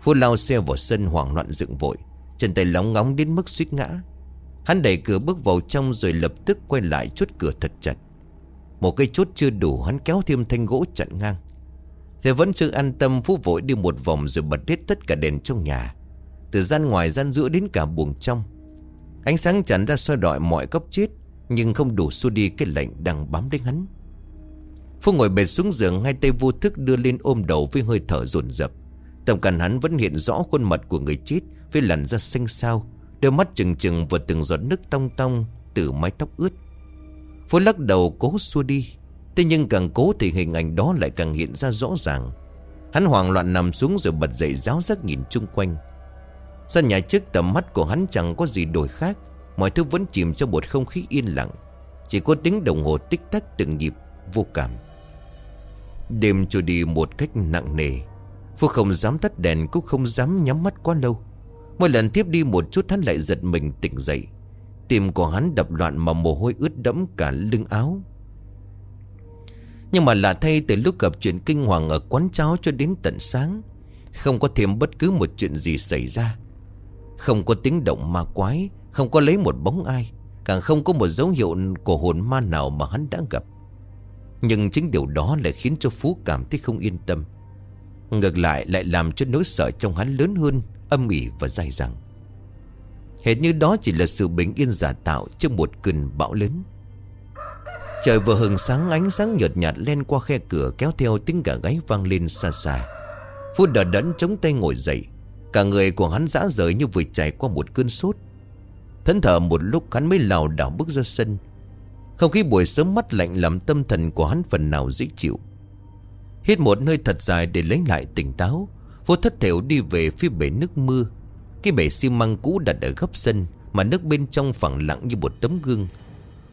Phú lao xe vào sân hoảng loạn dựng vội, Chân tay lóng ngóng đến mức suýt ngã. Hắn đẩy cửa bước vào trong rồi lập tức quay lại chốt cửa thật chặt. Một cây chốt chưa đủ, hắn kéo thêm thanh gỗ chặn ngang. Thế vẫn chưa an tâm Phú vội đi một vòng rồi bật hết tất cả đèn trong nhà. Từ gian ngoài gian giữa đến cả buồng trong. Ánh sáng chắn ra soi đọi mọi góc chết. Nhưng không đủ xua đi cái lạnh đang bám đến hắn. Phú ngồi bệt xuống giường, Hai tay vô thức đưa lên ôm đầu với hơi thở dồn dập. Tầm càn hắn vẫn hiện rõ khuôn mặt của người chết Với làn da xanh xao. Đôi mắt trừng trừng và từng giọt nước tong tong Từ mái tóc ướt. Phú lắc đầu cố xua đi. Thế nhưng càng cố thì hình ảnh đó lại càng hiện ra rõ ràng. Hắn hoảng loạn nằm xuống rồi bật dậy giáo giác nhìn chung quanh. Sân nhà trước tầm mắt của hắn chẳng có gì đổi khác. Mọi thứ vẫn chìm trong một không khí yên lặng. Chỉ có tiếng đồng hồ tích tắc từng nhịp, vô cảm. Đêm trôi đi một cách nặng nề. Phúc không dám tắt đèn, cũng không dám nhắm mắt quá lâu. Mỗi lần tiếp đi một chút, hắn lại giật mình tỉnh dậy. Tim của hắn đập loạn mà mồ hôi ướt đẫm cả lưng áo. Nhưng mà lạ thay, từ lúc gặp chuyện kinh hoàng ở quán cháo cho đến tận sáng, Không có thêm bất cứ một chuyện gì xảy ra. Không có tiếng động ma quái không có lấy một bóng ai, Càng không có một dấu hiệu của hồn ma nào mà hắn đã gặp. Nhưng chính điều đó lại khiến cho Phú cảm thấy không yên tâm. Ngược lại lại làm cho nỗi sợ trong hắn lớn hơn, Âm ỉ và dai dẳng. Hệt như đó chỉ là sự bình yên giả tạo Trong một cơn bão lớn. Trời vừa hừng sáng, ánh sáng nhợt nhạt lên qua khe cửa Kéo theo tiếng gà gáy vang lên xa xa. Phút đờ đẫn chống tay ngồi dậy, Cả người của hắn dã rời như vừa trải qua một cơn sốt. Thẫn thở một lúc hắn mới lào đảo bước ra sân. Không khí buổi sớm mắt lạnh làm tâm thần của hắn phần nào dễ chịu. Hít một hơi thật dài để lấy lại tỉnh táo, Vô thất thểu đi về phía bể nước mưa. Cái bể xi măng cũ đặt ở góc sân, Mà nước bên trong phẳng lặng như một tấm gương.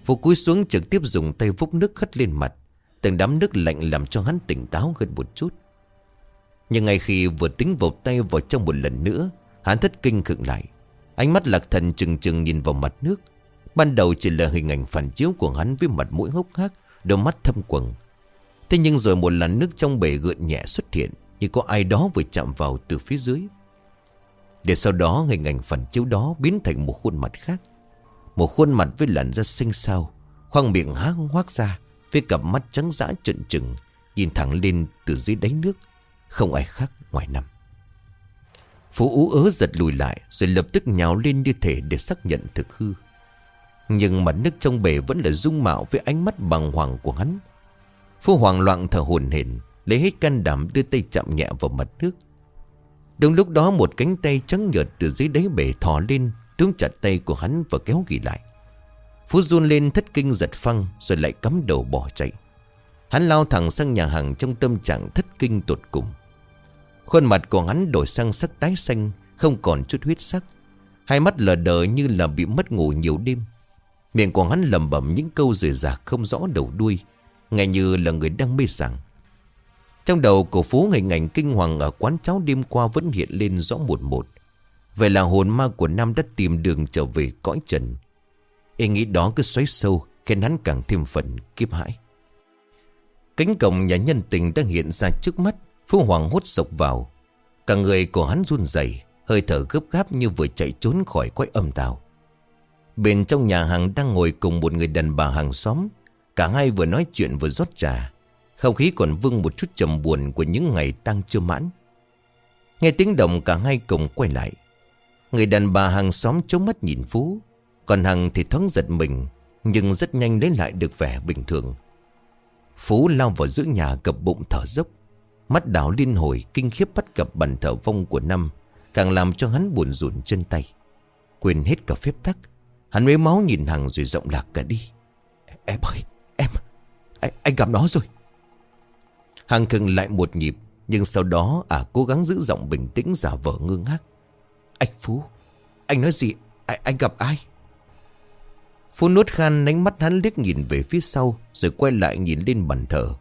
Vô cúi xuống trực tiếp dùng tay vúc nước hất lên mặt. Từng đám nước lạnh làm cho hắn tỉnh táo hơn một chút. Nhưng ngay khi vừa tính vột tay vào trong một lần nữa, Hắn thất kinh khựng lại. Ánh mắt lạc thần chừng chừng nhìn vào mặt nước. Ban đầu chỉ là hình ảnh phản chiếu của hắn với mặt mũi hốc hác, Đôi mắt thâm quầng. Thế nhưng rồi một lần nước trong bể gợn nhẹ xuất hiện, Như có ai đó vừa chạm vào từ phía dưới. Để sau đó hình ảnh phản chiếu đó biến thành một khuôn mặt khác. Một khuôn mặt với làn da xinh xao, Khoang miệng há hoác ra, Với cặp mắt trắng dã trợn trừng, Nhìn thẳng lên từ dưới đáy nước. Không ai khác ngoài năm. Phú ú ớ giật lùi lại, Rồi lập tức nhào lên như thể để xác nhận thực hư. Nhưng mặt nước trong bể vẫn là dung mạo Với ánh mắt bằng hoàng của hắn. Phú hoảng loạn thở hồn hển, Lấy hết can đảm đưa tay chạm nhẹ vào mặt nước. Đúng lúc đó một cánh tay trắng nhợt từ dưới đáy bể thò lên, Túm chặt tay của hắn và kéo ghi lại. Phú run lên thất kinh giật phăng, Rồi lại cắm đầu bỏ chạy. Hắn lao thẳng sang nhà hàng trong tâm trạng thất kinh tột cùng. Khuôn mặt của hắn đổi sang sắc tái xanh, Không còn chút huyết sắc. Hai mắt lờ đờ như là bị mất ngủ nhiều đêm. Miệng của hắn lầm bẩm những câu rời rạc không rõ đầu đuôi, Nghe như là người đang mê sảng. Trong đầu của Phú ngày ngành kinh hoàng Ở quán cháo đêm qua vẫn hiện lên rõ một một. Vậy là hồn ma của Nam đã tìm đường trở về cõi trần. Ý nghĩ đó cứ xoáy sâu, Khiến hắn càng thêm phần kiếp hãi. Cánh cổng nhà nhân tình đang hiện ra trước mắt. Phú Hoàng hút sộc vào. Cả người của hắn run rẩy, Hơi thở gấp gáp như vừa chạy trốn khỏi quái âm tào. Bên trong nhà hàng đang ngồi cùng một người đàn bà hàng xóm. Cả hai vừa nói chuyện vừa rót trà. Không khí còn vương một chút trầm buồn Của những ngày tăng chưa mãn. Nghe tiếng động, cả hai cùng quay lại. Người đàn bà hàng xóm chống mắt nhìn Phú. Còn Hằng thì thoáng giật mình, Nhưng rất nhanh lấy lại được vẻ bình thường. Phú lao vào giữa nhà cập bụng thở dốc. Mắt đảo liên hồi kinh khiếp bắt gặp bàn thở vong của Năm Càng làm cho hắn buồn rùn chân tay. Quên hết cả phép tắc Hắn mấy máu nhìn Hằng rồi rộng lạc cả đi. Em ơi em Anh, anh gặp nó rồi. Hằng khừng lại một nhịp Nhưng sau đó à cố gắng giữ giọng bình tĩnh giả vờ ngương ngác. Anh Phú Anh nói gì? Anh, anh gặp ai? Phú nuốt khan đánh mắt hắn liếc nhìn về phía sau Rồi quay lại nhìn lên bàn thờ.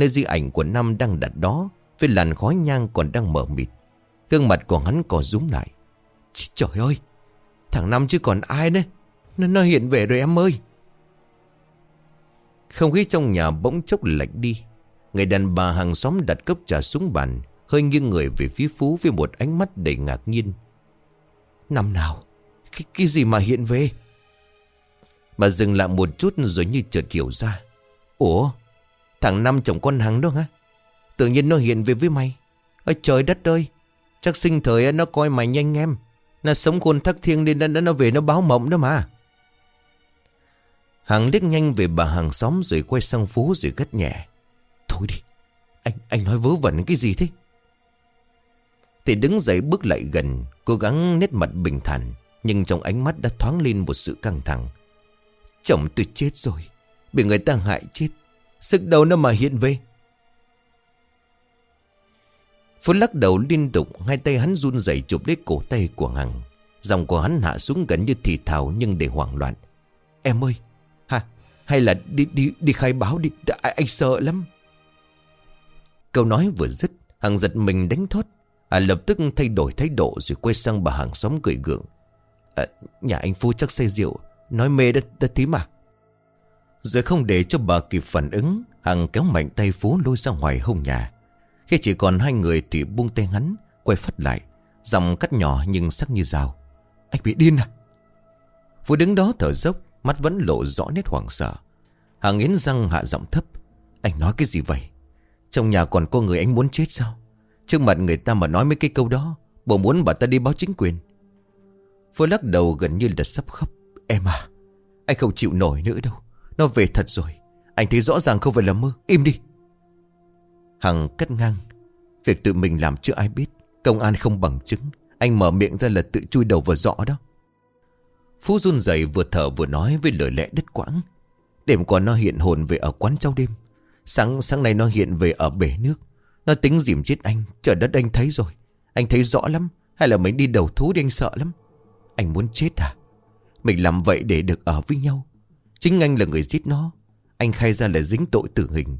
Nơi di ảnh của Năm đang đặt đó Với làn khói nhang còn đang mở mịt. Gương mặt của hắn có rúm lại. Trời ơi! Thằng Năm chứ còn ai nữa? Nó, nó hiện về rồi em ơi! Không khí trong nhà bỗng chốc lạnh đi. Người đàn bà hàng xóm đặt cốc trà xuống bàn Hơi nghiêng người về phía Phú Với một ánh mắt đầy ngạc nhiên. Năm nào? Cái, cái gì mà hiện về? Bà dừng lại một chút rồi như chợt hiểu ra. Ủa? Thằng Năm chồng con hắn đó hả? Tự nhiên nó hiện về với mày. Ôi trời đất ơi Chắc sinh thời nó coi mày nhanh em. Nó sống khôn thắc thiên nên nó, nó về nó báo mộng đó mà. Hằng liếc nhanh về bà hàng xóm rồi quay sang phố rồi gắt nhẹ. Thôi đi Anh anh nói vớ vẩn cái gì thế? Thì đứng dậy bước lại gần Cố gắng nét mặt bình thản Nhưng trong ánh mắt đã thoáng lên một sự căng thẳng. Chồng tôi chết rồi Bị người ta hại chết. Sức đầu nó mà hiện về. Phú lắc đầu liên tục Hai tay hắn run rẩy chụp lấy cổ tay của Hằng. Dòng của hắn hạ xuống gần như thì thào Nhưng để hoảng loạn. Em ơi ha, Hay là đi đi đi khai báo đi Anh sợ lắm. Câu nói vừa dứt Hằng giật mình đánh thốt à, Lập tức thay đổi thái độ Rồi quay sang bà hàng xóm cười gượng. À, Nhà anh Phú chắc say rượu Nói mê đất, đất tí mà rồi không để cho bà kịp phản ứng, Hằng kéo mạnh tay Phú lôi ra ngoài hông nhà. Khi chỉ còn hai người thì buông tay hắn, Quay phát lại, Giọng cắt nhỏ nhưng sắc như dao. Anh bị điên à? Phú đứng đó thở dốc, Mắt vẫn lộ rõ nét hoảng sợ. Hằng nghiến răng hạ giọng thấp. Anh nói cái gì vậy? Trong nhà còn có người anh muốn chết sao? Trước mặt người ta mà nói mấy cái câu đó, Bộ muốn bà ta đi báo chính quyền. Phú lắc đầu gần như là sắp khóc. Em à Anh không chịu nổi nữa đâu. Nó về thật rồi. Anh thấy rõ ràng không phải là mơ. Im đi. Hằng cắt ngang. Việc tự mình làm chưa ai biết. Công an không bằng chứng. Anh mở miệng ra là tự chui đầu vào rõ đó. Phú run rẩy vừa thở vừa nói với lời lẽ đứt quãng. Đêm qua nó hiện hồn về ở quán trong đêm. Sáng sáng nay nó hiện về ở bể nước. Nó tính dìm chết anh. Trời đất anh thấy rồi. Anh thấy rõ lắm. Hay là mình đi đầu thú đi anh sợ lắm. Anh muốn chết à? Mình làm vậy để được ở với nhau. Chính anh là người giết nó. Anh khai ra là dính tội tử hình.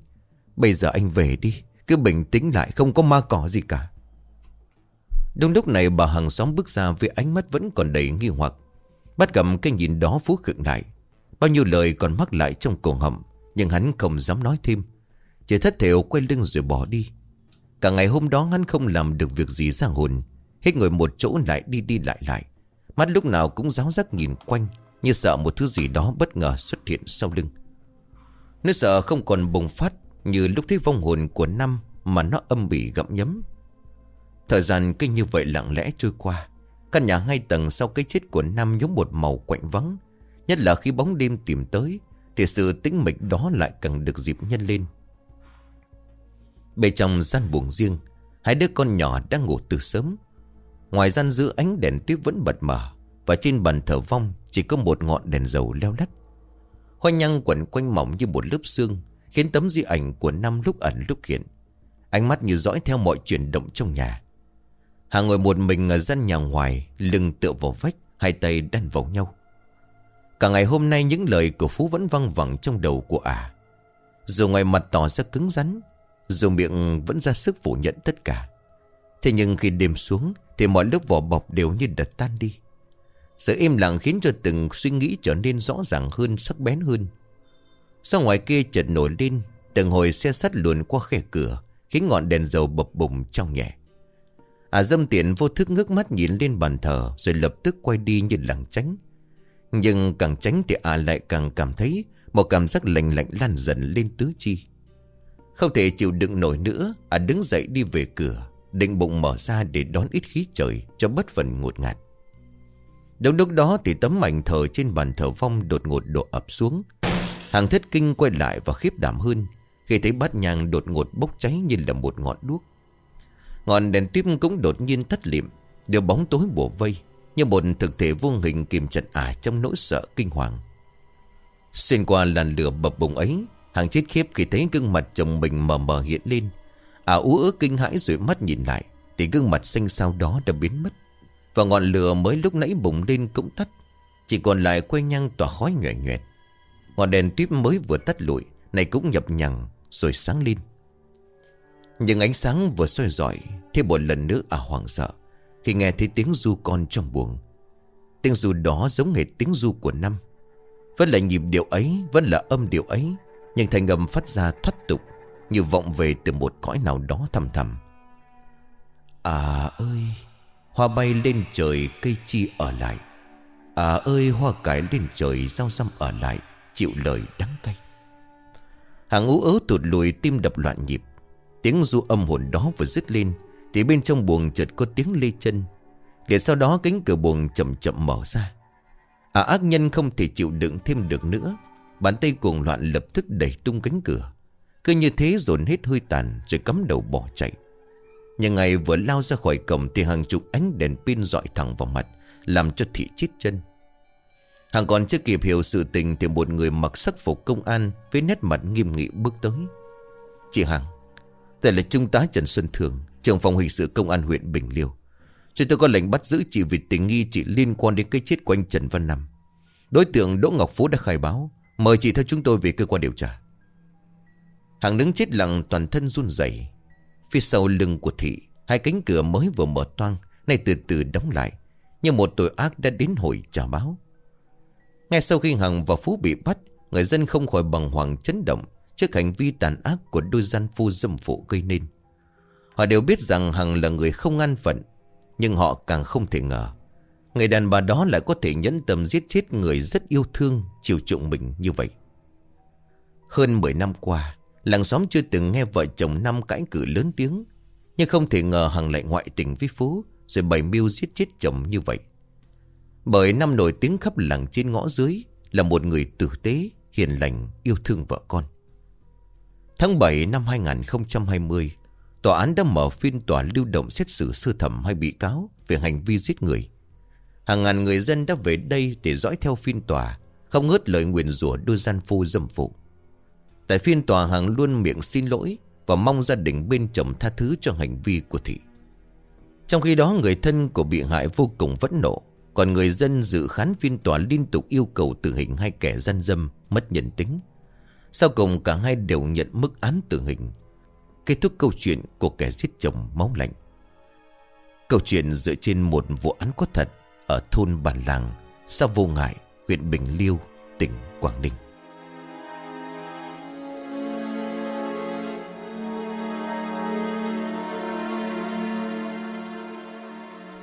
Bây giờ anh về đi. Cứ bình tĩnh lại, không có ma cỏ gì cả. Đúng lúc này, bà hàng xóm bước ra Với ánh mắt vẫn còn đầy nghi hoặc. Bắt gặp cái nhìn đó phú khựng lại. Bao nhiêu lời còn mắc lại trong cổ họng, Nhưng hắn không dám nói thêm. Chỉ thất thiểu quay lưng rồi bỏ đi. Cả ngày hôm đó hắn không làm được việc gì giang hồn. Hết ngồi một chỗ lại đi đi lại lại. Mắt lúc nào cũng giáo giác nhìn quanh. Như sợ một thứ gì đó bất ngờ xuất hiện sau lưng. Nỗi sợ không còn bùng phát Như lúc thấy vong hồn của năm Mà nó âm bị gặm nhấm. Thời gian kinh như vậy lặng lẽ trôi qua. Căn nhà hai tầng sau cái chết của năm giống một màu quạnh vắng. Nhất là khi bóng đêm tìm tới, Thì sự tĩnh mịch đó lại càng được dịp nhân lên. Bên trong gian buồng riêng, Hai đứa con nhỏ đang ngủ từ sớm. Ngoài gian giữa ánh đèn tuyết vẫn bật mở Và trên bàn thờ vong chỉ có một ngọn đèn dầu leo lắt. Hoa nhăn quẩn quanh mỏng như một lớp xương, Khiến tấm di ảnh của năm lúc ẩn lúc hiện. Ánh mắt như dõi theo mọi chuyển động trong nhà. Hà ngồi một mình ở gian nhà ngoài, Lưng tựa vào vách, Hai tay đan vào nhau. Cả ngày hôm nay những lời của Phú vẫn văng vẳng trong đầu của ả. Dù ngoài mặt tỏ ra cứng rắn, Dù miệng vẫn ra sức phủ nhận tất cả. Thế nhưng khi đêm xuống, Thì mọi lớp vỏ bọc đều như đật tan đi. Sự im lặng khiến cho từng suy nghĩ trở nên rõ ràng hơn, Sắc bén hơn. Sau ngoài kia chợt nổi lên Từng hồi xe sắt luồn qua khe cửa, Khiến ngọn đèn dầu bập bùng trong nhẹ. À dâm tiện vô thức ngước mắt nhìn lên bàn thờ, Rồi lập tức quay đi như lảng tránh. Nhưng càng tránh thì à lại càng cảm thấy Một cảm giác lạnh lạnh lan dần lên tứ chi. Không thể chịu đựng nổi nữa À đứng dậy đi về cửa, Định bụng mở ra để đón ít khí trời Cho bất phần ngột ngạt. Đúng lúc đó thì tấm mảnh thờ trên bàn thờ phong Đột ngột đổ ập xuống. Hàng thất kinh quay lại và khiếp đảm hơn, Khi thấy bát nhang đột ngột bốc cháy như là một ngọn đuốc. Ngọn đèn tiếp cũng đột nhiên thất liệm đều bóng tối bổ vây, Như một thực thể vô hình kìm chặt ả trong nỗi sợ kinh hoàng. Xuyên qua làn lửa bập bùng ấy, Hàng chết khiếp khi thấy gương mặt chồng mình mờ mờ hiện lên. Ả ú ớ kinh hãi rồi mắt nhìn lại, Thì gương mặt xanh xao đó đã biến mất. Và ngọn lửa mới lúc nãy bùng lên cũng tắt. Chỉ còn lại quay nhang tỏa khói nhòe nhòe Ngọn đèn tuyếp mới vừa tắt lụi, Này cũng nhập nhằng, rồi sáng lên. Nhưng ánh sáng vừa soi rọi Thêm một lần nữa à hoàng sợ, Khi nghe thấy tiếng du con trong buồng. Tiếng du đó giống hệt tiếng du của năm. Vẫn là nhịp điệu ấy, Vẫn là âm điệu ấy, Nhưng thành âm phát ra thoát tục, Như vọng về từ một cõi nào đó thầm thầm. À ơi! Hoa bay lên trời, cây chi ở lại. À ơi, hoa cải lên trời, rau răm ở lại, Chịu lời đắng cay. Hàng ú ớ tụt lùi, tim đập loạn nhịp. Tiếng du âm hồn đó vừa dứt lên, Thì bên trong buồng chợt có tiếng lê chân. Để sau đó, cánh cửa buồng chậm chậm mở ra. À ác nhân không thể chịu đựng thêm được nữa. Bàn tay cuồng loạn lập tức đẩy tung cánh cửa. Cứ như thế dồn hết hơi tàn, Rồi cắm đầu bỏ chạy. Nhưng ngày vừa lao ra khỏi cổng Thì hàng chục ánh đèn pin dọi thẳng vào mặt, Làm cho thị chết chân. Hằng còn chưa kịp hiểu sự tình Thì một người mặc sắc phục công an Với nét mặt nghiêm nghị bước tới. Chị Hằng, Đây là Trung tá Trần Xuân Thường, Trưởng phòng hình sự công an huyện Bình Liêu. Chúng tôi có lệnh bắt giữ chị vì tình nghi chị liên quan đến cái chết của anh Trần Văn Năm Đối tượng Đỗ Ngọc Phú đã khai báo, Mời chị theo chúng tôi về cơ quan điều tra. Hằng đứng chết lặng, toàn thân run rẩy. Phía sau lưng của thị, Hai cánh cửa mới vừa mở toang, Nay từ từ đóng lại, Như một tội ác đã đến hồi trả báo. Ngay sau khi Hằng và Phú bị bắt, Người dân không khỏi bằng hoàng chấn động Trước hành vi tàn ác của đôi gian phu dâm phụ gây nên. Họ đều biết rằng Hằng là người không an phận, Nhưng họ càng không thể ngờ, Người đàn bà đó lại có thể nhẫn tâm giết chết người rất yêu thương, Chiều chuộng mình như vậy. Hơn 10 năm qua Làng xóm chưa từng nghe vợ chồng năm cãi cử lớn tiếng. Nhưng không thể ngờ Hằng lại ngoại tình với Phú Rồi bày mưu giết chết chồng như vậy. Bởi năm nổi tiếng khắp làng trên ngõ dưới Là một người tử tế, hiền lành, yêu thương vợ con. Tháng 7 năm 2020 Tòa án đã mở phiên tòa lưu động xét xử sơ thẩm hai bị cáo Về hành vi giết người. Hàng ngàn người dân đã về đây để dõi theo phiên tòa Không ngớt lời nguyền rủa đôi gian phu dâm phụ. Tại phiên tòa Hằng luôn miệng xin lỗi Và mong gia đình bên chồng tha thứ cho hành vi của Thị Trong khi đó người thân của bị hại vô cùng vẫn nộ còn người dân dự khán phiên tòa liên tục yêu cầu tử hình hai kẻ gian dâm mất nhân tính. Sau cùng cả hai đều nhận mức án tử hình. Kết thúc câu chuyện của kẻ giết chồng máu lạnh. Câu chuyện dựa trên một vụ án có thật ở thôn Bản Làng, xã Vô Ngại, huyện Bình Liêu, tỉnh Quảng Ninh.